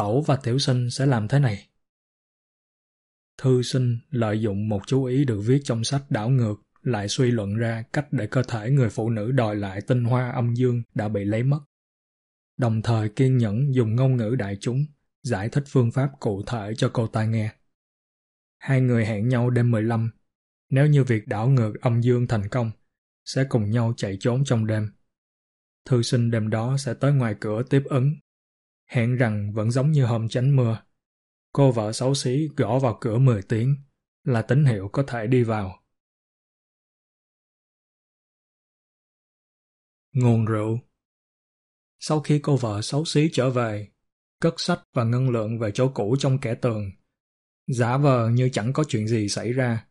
Tẩu và Tiểu Sinh sẽ làm thế này. Thư sinh lợi dụng một chú ý được viết trong sách đảo ngược lại suy luận ra cách để cơ thể người phụ nữ đòi lại tinh hoa âm dương đã bị lấy mất. Đồng thời kiên nhẫn dùng ngôn ngữ đại chúng giải thích phương pháp cụ thể cho cô ta nghe. Hai người hẹn nhau đêm 15. Nếu như việc đảo ngược âm dương thành công, sẽ cùng nhau chạy trốn trong đêm. Thư sinh đêm đó sẽ tới ngoài cửa tiếp ứng. Hẹn rằng vẫn giống như hôm tránh mưa. Cô vợ xấu xí gõ vào cửa 10 tiếng, là tín hiệu có thể đi vào. Nguồn rượu Sau khi cô vợ xấu xí trở về, cất sách và ngân lượng về chỗ cũ trong kẻ tường, giả vờ như chẳng có chuyện gì xảy ra.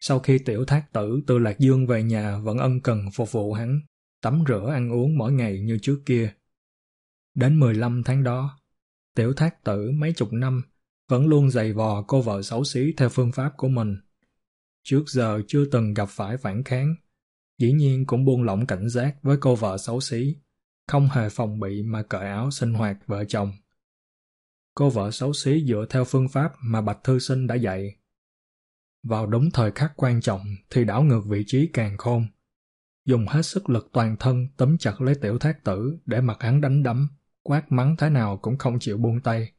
Sau khi tiểu thác tử từ Lạc Dương về nhà vẫn ân cần phục vụ hắn, tắm rửa ăn uống mỗi ngày như trước kia. Đến 15 tháng đó, tiểu thác tử mấy chục năm vẫn luôn giày vò cô vợ xấu xí theo phương pháp của mình. Trước giờ chưa từng gặp phải phản kháng, dĩ nhiên cũng buông lỏng cảnh giác với cô vợ xấu xí, không hề phòng bị mà cởi áo sinh hoạt vợ chồng. Cô vợ xấu xí dựa theo phương pháp mà Bạch Thư Sinh đã dạy. Vào đúng thời khắc quan trọng thì đảo ngược vị trí càng khôn. Dùng hết sức lực toàn thân tấm chặt lấy tiểu thác tử để mặt hắn đánh đấm, quát mắng thế nào cũng không chịu buông tay.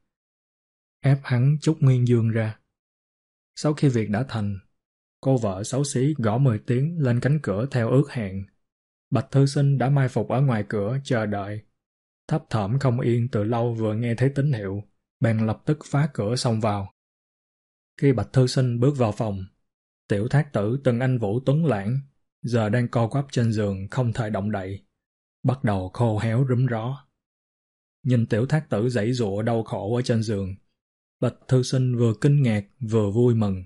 Ép hắn chút nguyên dương ra. Sau khi việc đã thành, cô vợ xấu xí gõ 10 tiếng lên cánh cửa theo ước hẹn. Bạch Thư Sinh đã mai phục ở ngoài cửa chờ đợi. Thấp thỏm không yên từ lâu vừa nghe thấy tín hiệu, bèn lập tức phá cửa xông vào. Khi Bạch Thư Sinh bước vào phòng, tiểu thác tử từng anh Vũ Tuấn Lãng, giờ đang co quắp trên giường không thể động đậy, bắt đầu khô héo rúm ró. Nhìn tiểu thác tử giãy giụa đau khổ ở trên giường, Bạch Thư Sinh vừa kinh ngạc vừa vui mừng.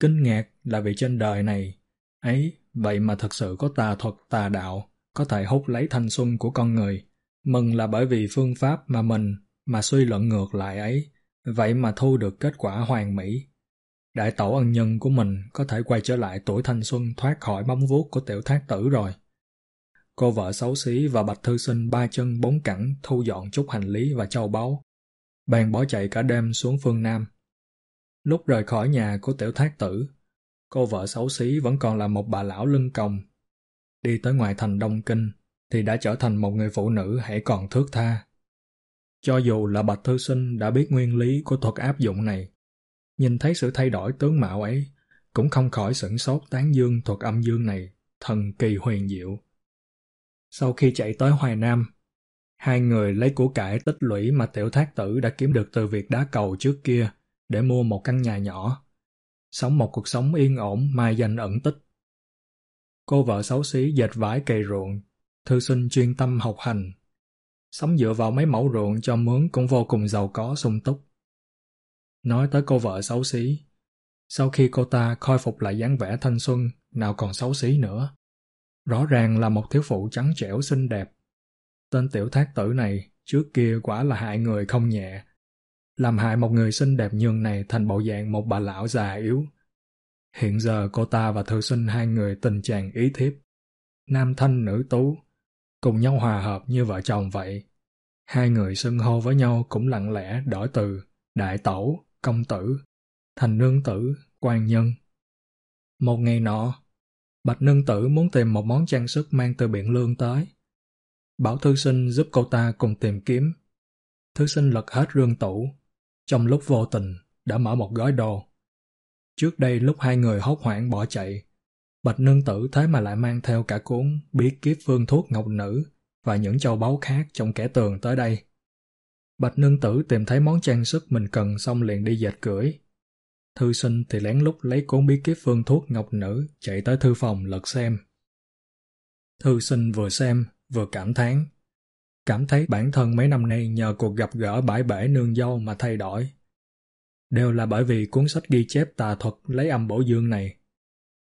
Kinh ngạc là vì trên đời này, ấy vậy mà thật sự có tà thuật tà đạo, có thể hút lấy thanh xuân của con người. Mừng là bởi vì phương pháp mà mình mà suy luận ngược lại ấy, vậy mà thu được kết quả hoàn mỹ. Đại tổ ân nhân của mình có thể quay trở lại tuổi thanh xuân thoát khỏi bóng vuốt của tiểu thác tử rồi. Cô vợ xấu xí và bạch thư sinh ba chân bốn cẳng thu dọn chút hành lý và châu báu. Bèn bỏ chạy cả đêm xuống phương Nam. Lúc rời khỏi nhà của tiểu thác tử, cô vợ xấu xí vẫn còn là một bà lão lưng còng. Đi tới ngoài thành Đông Kinh thì đã trở thành một người phụ nữ hãy còn thước tha. Cho dù là Bạch Thư Sinh đã biết nguyên lý của thuật áp dụng này, nhìn thấy sự thay đổi tướng mạo ấy, cũng không khỏi sửng sốt tán dương thuật âm dương này, thần kỳ huyền diệu. Sau khi chạy tới Hoài Nam, hai người lấy của cải tích lũy mà tiểu thác tử đã kiếm được từ việc đá cầu trước kia để mua một căn nhà nhỏ, sống một cuộc sống yên ổn mai danh ẩn tích. Cô vợ xấu xí dệt vải cày ruộng, thư sinh chuyên tâm học hành, sống dựa vào mấy mẫu ruộng cho mướn cũng vô cùng giàu có sung túc. Nói tới cô vợ xấu xí, sau khi cô ta khôi phục lại dáng vẻ thanh xuân, nào còn xấu xí nữa. Rõ ràng là một thiếu phụ trắng trẻo xinh đẹp. Tên tiểu thác tử này trước kia quả là hại người không nhẹ. Làm hại một người xinh đẹp nhường này thành bộ dạng một bà lão già yếu. Hiện giờ cô ta và thư sinh hai người tình chàng ý thiếp. Nam thanh nữ tú, cùng nhau hòa hợp như vợ chồng vậy. Hai người xưng hô với nhau cũng lặng lẽ đổi từ đại tẩu, công tử, thành nương tử, quan nhân. Một ngày nọ, Bạch nương tử muốn tìm một món trang sức mang từ biển lương tới. Bảo thư sinh giúp cô ta cùng tìm kiếm. Thư sinh lật hết rương tủ, trong lúc vô tình đã mở một gói đồ. Trước đây lúc hai người hốt hoảng bỏ chạy, Bạch nương tử thế mà lại mang theo cả cuốn bí kiếp phương thuốc ngọc nữ và những châu báu khác trong kẻ tường tới đây. Bạch nương tử tìm thấy món trang sức mình cần xong liền đi dệt cưỡi. Thư sinh thì lén lút lấy cuốn bí kíp phương thuốc ngọc nữ chạy tới thư phòng lật xem. Thư sinh vừa xem, vừa cảm thán. cảm thấy bản thân mấy năm nay nhờ cuộc gặp gỡ bãi bể nương dâu mà thay đổi. Đều là bởi vì cuốn sách ghi chép tà thuật lấy âm bổ dương này.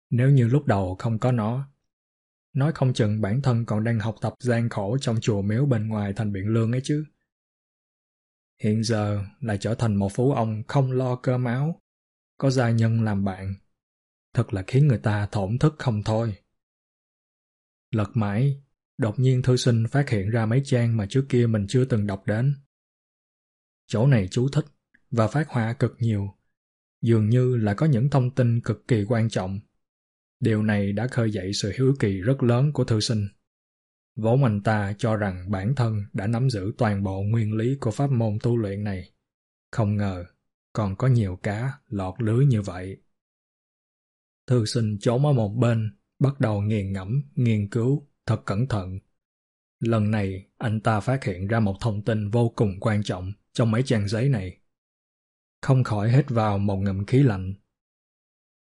Nếu như lúc đầu không có nó, nói không chừng bản thân còn đang học tập gian khổ trong chùa miếu bên ngoài thành biện lương ấy chứ. Hiện giờ lại trở thành một phú ông không lo cơ máu, có gia nhân làm bạn. Thật là khiến người ta thổn thức không thôi. Lật mãi, đột nhiên thư sinh phát hiện ra mấy trang mà trước kia mình chưa từng đọc đến. Chỗ này chú thích và phát họa cực nhiều, dường như là có những thông tin cực kỳ quan trọng. Điều này đã khơi dậy sự hiếu kỳ rất lớn của thư sinh. Vốn anh ta cho rằng bản thân đã nắm giữ toàn bộ nguyên lý của pháp môn tu luyện này. Không ngờ, còn có nhiều cá lọt lưới như vậy. Thư sinh trốn ở một bên, bắt đầu nghiền ngẫm, nghiên cứu, thật cẩn thận. Lần này, anh ta phát hiện ra một thông tin vô cùng quan trọng trong mấy trang giấy này. Không khỏi hết vào một ngụm khí lạnh.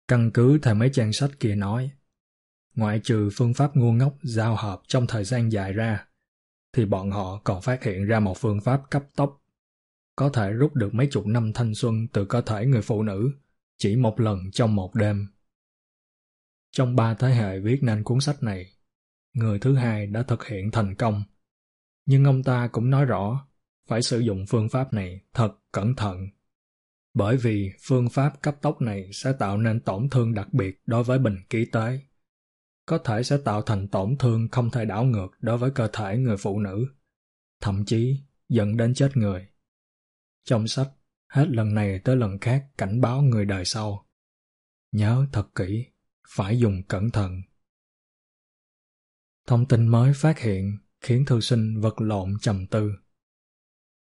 Căn cứ theo mấy trang sách kia nói, ngoại trừ phương pháp ngu ngốc giao hợp trong thời gian dài ra, thì bọn họ còn phát hiện ra một phương pháp cấp tốc, có thể rút được mấy chục năm thanh xuân từ cơ thể người phụ nữ chỉ một lần trong một đêm. Trong ba thế hệ viết nên cuốn sách này, người thứ hai đã thực hiện thành công. Nhưng ông ta cũng nói rõ, phải sử dụng phương pháp này thật cẩn thận. Bởi vì phương pháp cấp tốc này sẽ tạo nên tổn thương đặc biệt đối với bình ký tế. Có thể sẽ tạo thành tổn thương không thể đảo ngược đối với cơ thể người phụ nữ, thậm chí dẫn đến chết người. Trong sách, hết lần này tới lần khác cảnh báo người đời sau. Nhớ thật kỹ phải dùng cẩn thận. Thông tin mới phát hiện khiến thư sinh vật lộn trầm tư.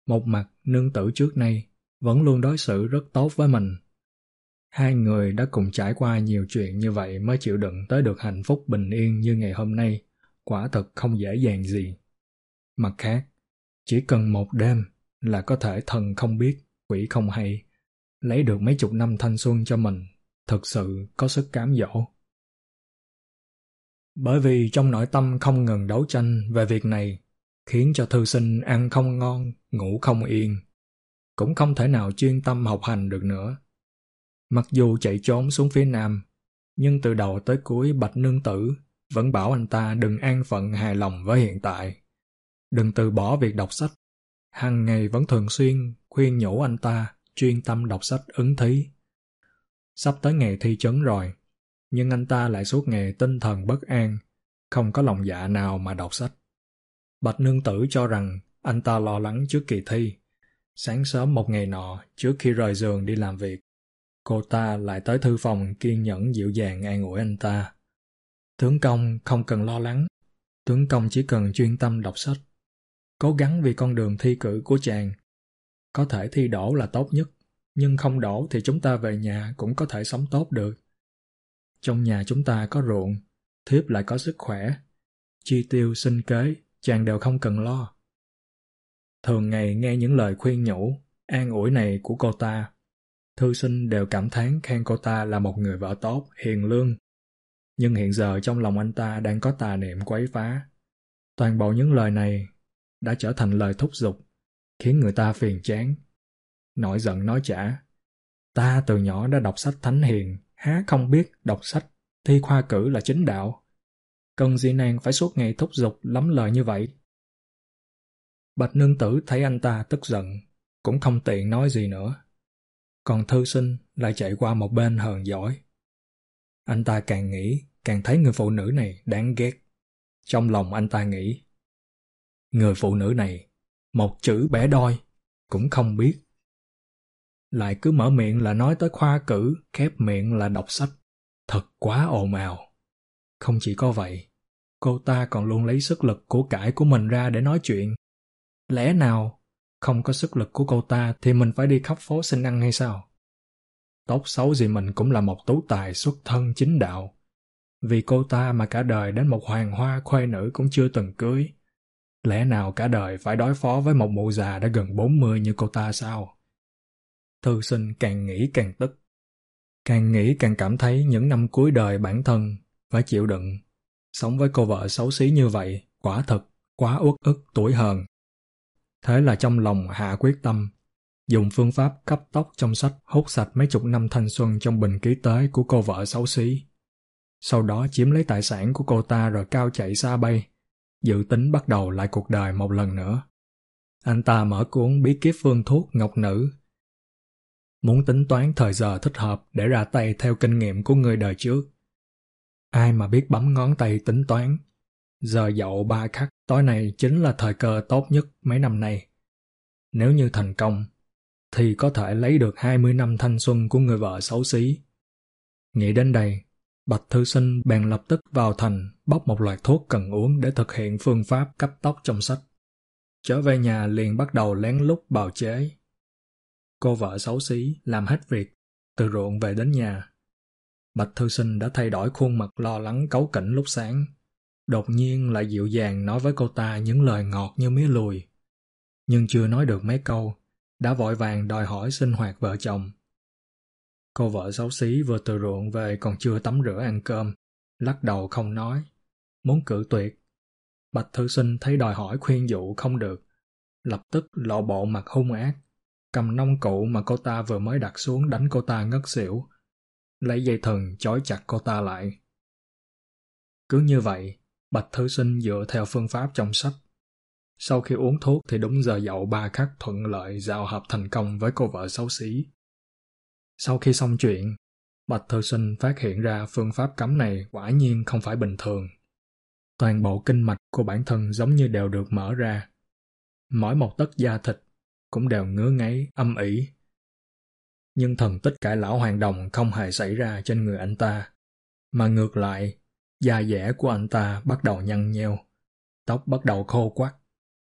Một mặt nương tử trước nay vẫn luôn đối xử rất tốt với mình. Hai người đã cùng trải qua nhiều chuyện như vậy mới chịu đựng tới được hạnh phúc bình yên như ngày hôm nay, quả thật không dễ dàng gì. Mặt khác, chỉ cần một đêm là có thể thần không biết, quỷ không hay, lấy được mấy chục năm thanh xuân cho mình thực sự có sức cám dỗ. Bởi vì trong nội tâm không ngừng đấu tranh về việc này, khiến cho thư sinh ăn không ngon, ngủ không yên, cũng không thể nào chuyên tâm học hành được nữa. Mặc dù chạy trốn xuống phía nam, nhưng từ đầu tới cuối Bạch Nương Tử vẫn bảo anh ta đừng an phận hài lòng với hiện tại. Đừng từ bỏ việc đọc sách hằng ngày vẫn thường xuyên khuyên nhủ anh ta chuyên tâm đọc sách ứng thí. Sắp tới ngày thi chấn rồi, nhưng anh ta lại suốt ngày tinh thần bất an, không có lòng dạ nào mà đọc sách. Bạch Nương Tử cho rằng anh ta lo lắng trước kỳ thi. Sáng sớm một ngày nọ, trước khi rời giường đi làm việc, cô ta lại tới thư phòng kiên nhẫn dịu dàng an ủi anh ta. Tướng công không cần lo lắng, tướng công chỉ cần chuyên tâm đọc sách, cố gắng vì con đường thi cử của chàng. Có thể thi đổ là tốt nhất, nhưng không đổ thì chúng ta về nhà cũng có thể sống tốt được. Trong nhà chúng ta có ruộng, thiếp lại có sức khỏe. Chi tiêu sinh kế, chàng đều không cần lo. Thường ngày nghe những lời khuyên nhủ, an ủi này của cô ta, thư sinh đều cảm thán khen cô ta là một người vợ tốt, hiền lương. Nhưng hiện giờ trong lòng anh ta đang có tà niệm quấy phá. Toàn bộ những lời này đã trở thành lời thúc giục, khiến người ta phiền chán. Nổi giận nói trả. Ta từ nhỏ đã đọc sách thánh hiền, há không biết đọc sách, thi khoa cử là chính đạo. Cần gì nàng phải suốt ngày thúc giục lắm lời như vậy? Bạch nương tử thấy anh ta tức giận, cũng không tiện nói gì nữa. Còn thư sinh lại chạy qua một bên hờn giỏi. Anh ta càng nghĩ, càng thấy người phụ nữ này đáng ghét. Trong lòng anh ta nghĩ, người phụ nữ này, một chữ bẻ đôi, cũng không biết lại cứ mở miệng là nói tới khoa cử, khép miệng là đọc sách. Thật quá ồn ào. Không chỉ có vậy, cô ta còn luôn lấy sức lực của cải của mình ra để nói chuyện. Lẽ nào không có sức lực của cô ta thì mình phải đi khắp phố xin ăn hay sao? Tốt xấu gì mình cũng là một tú tài xuất thân chính đạo. Vì cô ta mà cả đời đến một hoàng hoa khuê nữ cũng chưa từng cưới. Lẽ nào cả đời phải đối phó với một mụ già đã gần 40 như cô ta sao? Thư sinh càng nghĩ càng tức. Càng nghĩ càng cảm thấy những năm cuối đời bản thân phải chịu đựng. Sống với cô vợ xấu xí như vậy, quả thật quá uất ức tuổi hờn. Thế là trong lòng hạ quyết tâm, dùng phương pháp cấp tốc trong sách hút sạch mấy chục năm thanh xuân trong bình ký tế của cô vợ xấu xí. Sau đó chiếm lấy tài sản của cô ta rồi cao chạy xa bay, dự tính bắt đầu lại cuộc đời một lần nữa. Anh ta mở cuốn bí kíp phương thuốc ngọc nữ. Muốn tính toán thời giờ thích hợp để ra tay theo kinh nghiệm của người đời trước. Ai mà biết bấm ngón tay tính toán. Giờ dậu ba khắc tối nay chính là thời cơ tốt nhất mấy năm nay. Nếu như thành công, thì có thể lấy được 20 năm thanh xuân của người vợ xấu xí. Nghĩ đến đây, Bạch Thư Sinh bèn lập tức vào thành bóc một loạt thuốc cần uống để thực hiện phương pháp cấp tóc trong sách. Trở về nhà liền bắt đầu lén lút bào chế. Cô vợ xấu xí làm hết việc, từ ruộng về đến nhà. Bạch Thư Sinh đã thay đổi khuôn mặt lo lắng cấu kỉnh lúc sáng. Đột nhiên lại dịu dàng nói với cô ta những lời ngọt như mía lùi. Nhưng chưa nói được mấy câu, đã vội vàng đòi hỏi sinh hoạt vợ chồng. Cô vợ xấu xí vừa từ ruộng về còn chưa tắm rửa ăn cơm, lắc đầu không nói, muốn cự tuyệt. Bạch thư sinh thấy đòi hỏi khuyên dụ không được, lập tức lộ bộ mặt hung ác, cầm nông cụ mà cô ta vừa mới đặt xuống đánh cô ta ngất xỉu, lấy dây thừng chói chặt cô ta lại. Cứ như vậy, Bạch Thư Sinh dựa theo phương pháp trong sách. Sau khi uống thuốc thì đúng giờ dậu ba khắc thuận lợi giao hợp thành công với cô vợ xấu xí. Sau khi xong chuyện, Bạch Thư Sinh phát hiện ra phương pháp cấm này quả nhiên không phải bình thường. Toàn bộ kinh mạch của bản thân giống như đều được mở ra. Mỗi một tấc da thịt cũng đều ngứa ngáy, âm ỉ. Nhưng thần tích cải lão hoàng đồng không hề xảy ra trên người anh ta, mà ngược lại, da dẻ của anh ta bắt đầu nhăn nheo, tóc bắt đầu khô quắt,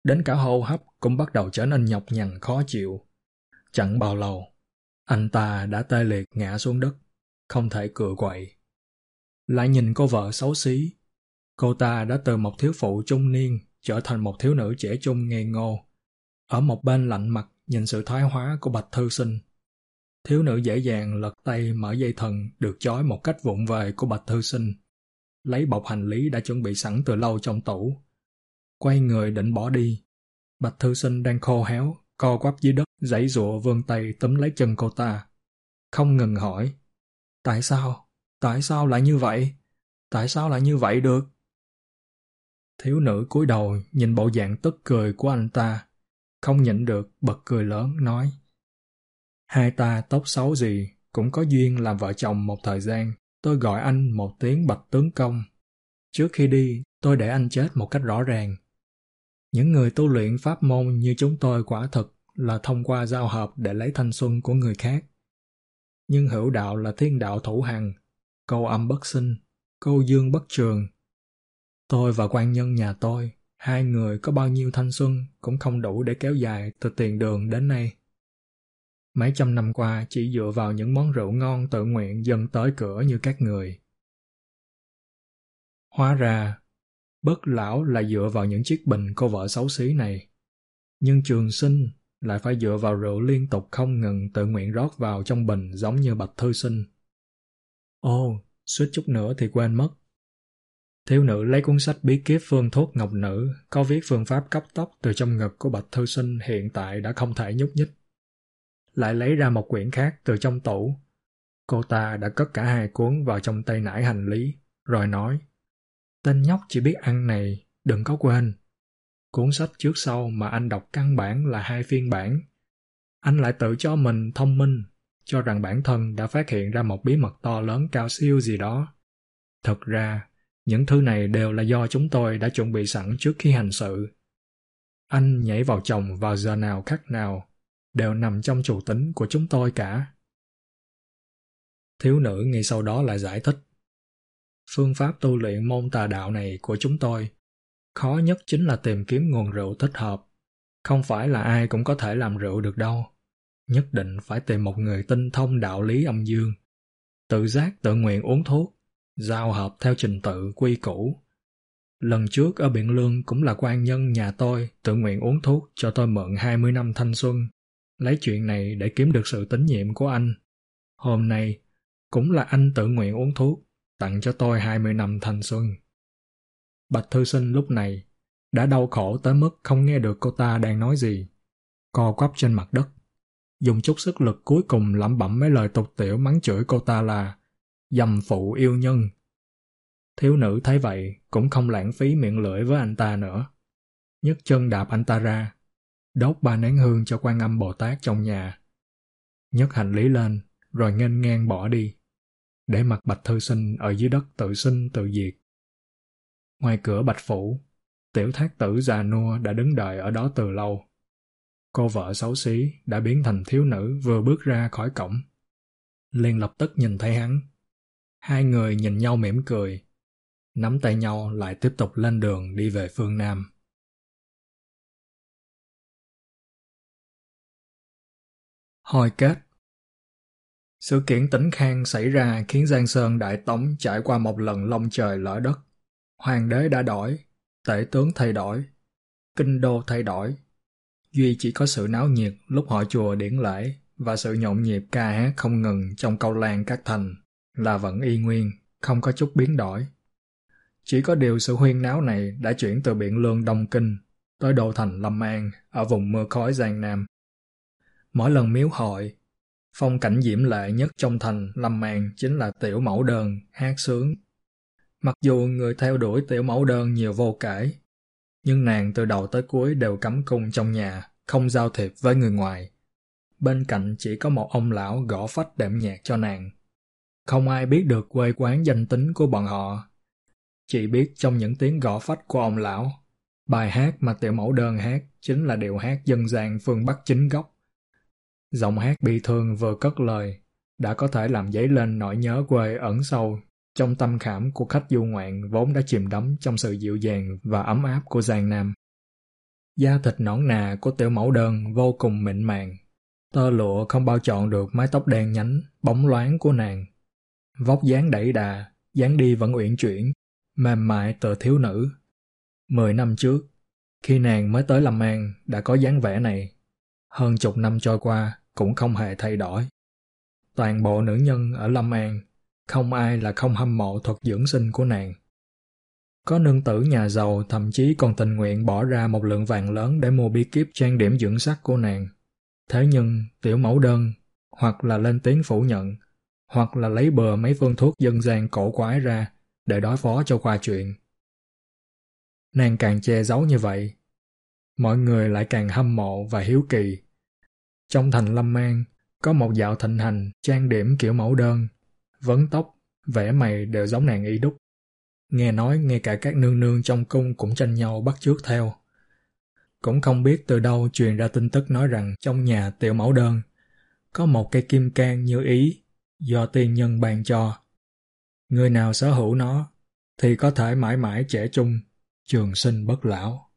đến cả hô hấp cũng bắt đầu trở nên nhọc nhằn khó chịu. Chẳng bao lâu, anh ta đã tê liệt ngã xuống đất, không thể cựa quậy. Lại nhìn cô vợ xấu xí, cô ta đã từ một thiếu phụ trung niên trở thành một thiếu nữ trẻ trung ngây ngô. Ở một bên lạnh mặt nhìn sự thoái hóa của Bạch Thư Sinh. Thiếu nữ dễ dàng lật tay mở dây thần được chói một cách vụng về của Bạch Thư Sinh. Lấy bọc hành lý đã chuẩn bị sẵn từ lâu trong tủ. Quay người định bỏ đi. Bạch Thư Sinh đang khô héo, co quắp dưới đất, giãy giụa vươn tay túm lấy chân cô ta. Không ngừng hỏi, tại sao? Tại sao lại như vậy? Tại sao lại như vậy được? Thiếu nữ cúi đầu nhìn bộ dạng tức cười của anh ta, không nhịn được bật cười lớn nói Hai ta tốt xấu gì cũng có duyên làm vợ chồng một thời gian, tôi gọi anh một tiếng bạch tướng công. Trước khi đi, tôi để anh chết một cách rõ ràng, những người tu luyện pháp môn như chúng tôi quả thực là thông qua giao hợp để lấy thanh xuân của người khác. Nhưng hữu đạo là thiên đạo thủ hằng, câu âm bất sinh, câu dương bất trường. Tôi và quan nhân nhà tôi, hai người có bao nhiêu thanh xuân cũng không đủ để kéo dài từ tiền đường đến nay. Mấy trăm năm qua chỉ dựa vào những món rượu ngon tự nguyện dâng tới cửa như các người. Hóa ra, Bất lão là dựa vào những chiếc bình cô vợ xấu xí này. Nhưng trường sinh lại phải dựa vào rượu liên tục không ngừng tự nguyện rót vào trong bình giống như bạch thư sinh. Ô, suýt chút nữa thì quên mất. Thiếu nữ lấy cuốn sách bí kíp phương thuốc ngọc nữ có viết phương pháp cấp tốc từ trong ngực của bạch thư sinh hiện tại đã không thể nhúc nhích. Lại lấy ra một quyển khác từ trong tủ. Cô ta đã cất cả hai cuốn vào trong tay nải hành lý, rồi nói Tên nhóc chỉ biết ăn này, đừng có quên. Cuốn sách trước sau mà anh đọc căn bản là hai phiên bản. Anh lại tự cho mình thông minh, cho rằng bản thân đã phát hiện ra một bí mật to lớn cao siêu gì đó. Thật ra, những thứ này đều là do chúng tôi đã chuẩn bị sẵn trước khi hành sự. Anh nhảy vào chồng vào giờ nào khác nào, đều nằm trong chủ tính của chúng tôi cả. Thiếu nữ ngay sau đó lại giải thích phương pháp tu luyện môn tà đạo này của chúng tôi khó nhất chính là tìm kiếm nguồn rượu thích hợp không phải là ai cũng có thể làm rượu được đâu nhất định phải tìm một người tinh thông đạo lý âm dương tự giác tự nguyện uống thuốc giao hợp theo trình tự quy củ lần trước ở biển lương cũng là quan nhân nhà tôi tự nguyện uống thuốc cho tôi mượn 20 năm thanh xuân lấy chuyện này để kiếm được sự tín nhiệm của anh hôm nay, cũng là anh tự nguyện uống thuốc, tặng cho tôi 20 năm thanh xuân. Bạch Thư Sinh lúc này đã đau khổ tới mức không nghe được cô ta đang nói gì. Co quắp trên mặt đất. Dùng chút sức lực cuối cùng lẩm bẩm mấy lời tục tiểu mắng chửi cô ta là dầm phụ yêu nhân. Thiếu nữ thấy vậy cũng không lãng phí miệng lưỡi với anh ta nữa. nhấc chân đạp anh ta ra, đốt ba nén hương cho quan âm Bồ Tát trong nhà. nhấc hành lý lên, rồi nghênh ngang bỏ đi, để mặt Bạch Thư Sinh ở dưới đất tự sinh tự diệt. Ngoài cửa Bạch Phủ, tiểu thác tử già nua đã đứng đợi ở đó từ lâu. Cô vợ xấu xí đã biến thành thiếu nữ vừa bước ra khỏi cổng. Liên lập tức nhìn thấy hắn. Hai người nhìn nhau mỉm cười, nắm tay nhau lại tiếp tục lên đường đi về phương Nam. Hồi kết Sự kiện tỉnh Khang xảy ra khiến Giang Sơn Đại Tống trải qua một lần long trời lỡ đất. Hoàng đế đã đổi, tể tướng thay đổi, kinh đô thay đổi. Duy chỉ có sự náo nhiệt lúc họ chùa điển lễ và sự nhộn nhịp ca hát không ngừng trong câu lan các thành là vẫn y nguyên, không có chút biến đổi. Chỉ có điều sự huyên náo này đã chuyển từ biển lương Đông Kinh tới đô thành Lâm An ở vùng mưa khói Giang Nam. Mỗi lần miếu hội, phong cảnh diễm lệ nhất trong thành Lâm An chính là tiểu mẫu đơn, hát sướng. Mặc dù người theo đuổi tiểu mẫu đơn nhiều vô kể, nhưng nàng từ đầu tới cuối đều cấm cung trong nhà, không giao thiệp với người ngoài. Bên cạnh chỉ có một ông lão gõ phách đệm nhạc cho nàng. Không ai biết được quê quán danh tính của bọn họ chỉ biết trong những tiếng gõ phách của ông lão, bài hát mà tiểu mẫu đơn hát chính là điệu hát dân gian phương Bắc chính gốc. Giọng hát bi thương vừa cất lời, đã có thể làm dấy lên nỗi nhớ quê ẩn sâu trong tâm khảm của khách du ngoạn vốn đã chìm đắm trong sự dịu dàng và ấm áp của Giang Nam. Da thịt nõn nà của tiểu mẫu đơn vô cùng mịn màng. Tơ lụa không bao chọn được mái tóc đen nhánh, bóng loáng của nàng. Vóc dáng đẩy đà, dáng đi vẫn uyển chuyển, mềm mại tờ thiếu nữ. Mười năm trước, khi nàng mới tới Lâm An đã có dáng vẻ này. Hơn chục năm trôi qua cũng không hề thay đổi. Toàn bộ nữ nhân ở Lâm An, không ai là không hâm mộ thuật dưỡng sinh của nàng. Có nương tử nhà giàu thậm chí còn tình nguyện bỏ ra một lượng vàng lớn để mua bí kíp trang điểm dưỡng sắc của nàng. Thế nhưng, tiểu mẫu đơn, hoặc là lên tiếng phủ nhận, hoặc là lấy bờ mấy phương thuốc dân gian cổ quái ra để đối phó cho qua chuyện. Nàng càng che giấu như vậy, mọi người lại càng hâm mộ và hiếu kỳ. Trong thành Lâm An, có một dạo thịnh hành trang điểm kiểu mẫu đơn, vấn tóc, vẽ mày đều giống nàng y đúc. Nghe nói ngay cả các nương nương trong cung cũng tranh nhau bắt chước theo. Cũng không biết từ đâu truyền ra tin tức nói rằng trong nhà tiểu mẫu đơn có một cây kim can như ý do tiên nhân ban cho Người nào sở hữu nó thì có thể mãi mãi trẻ trung, trường sinh bất lão.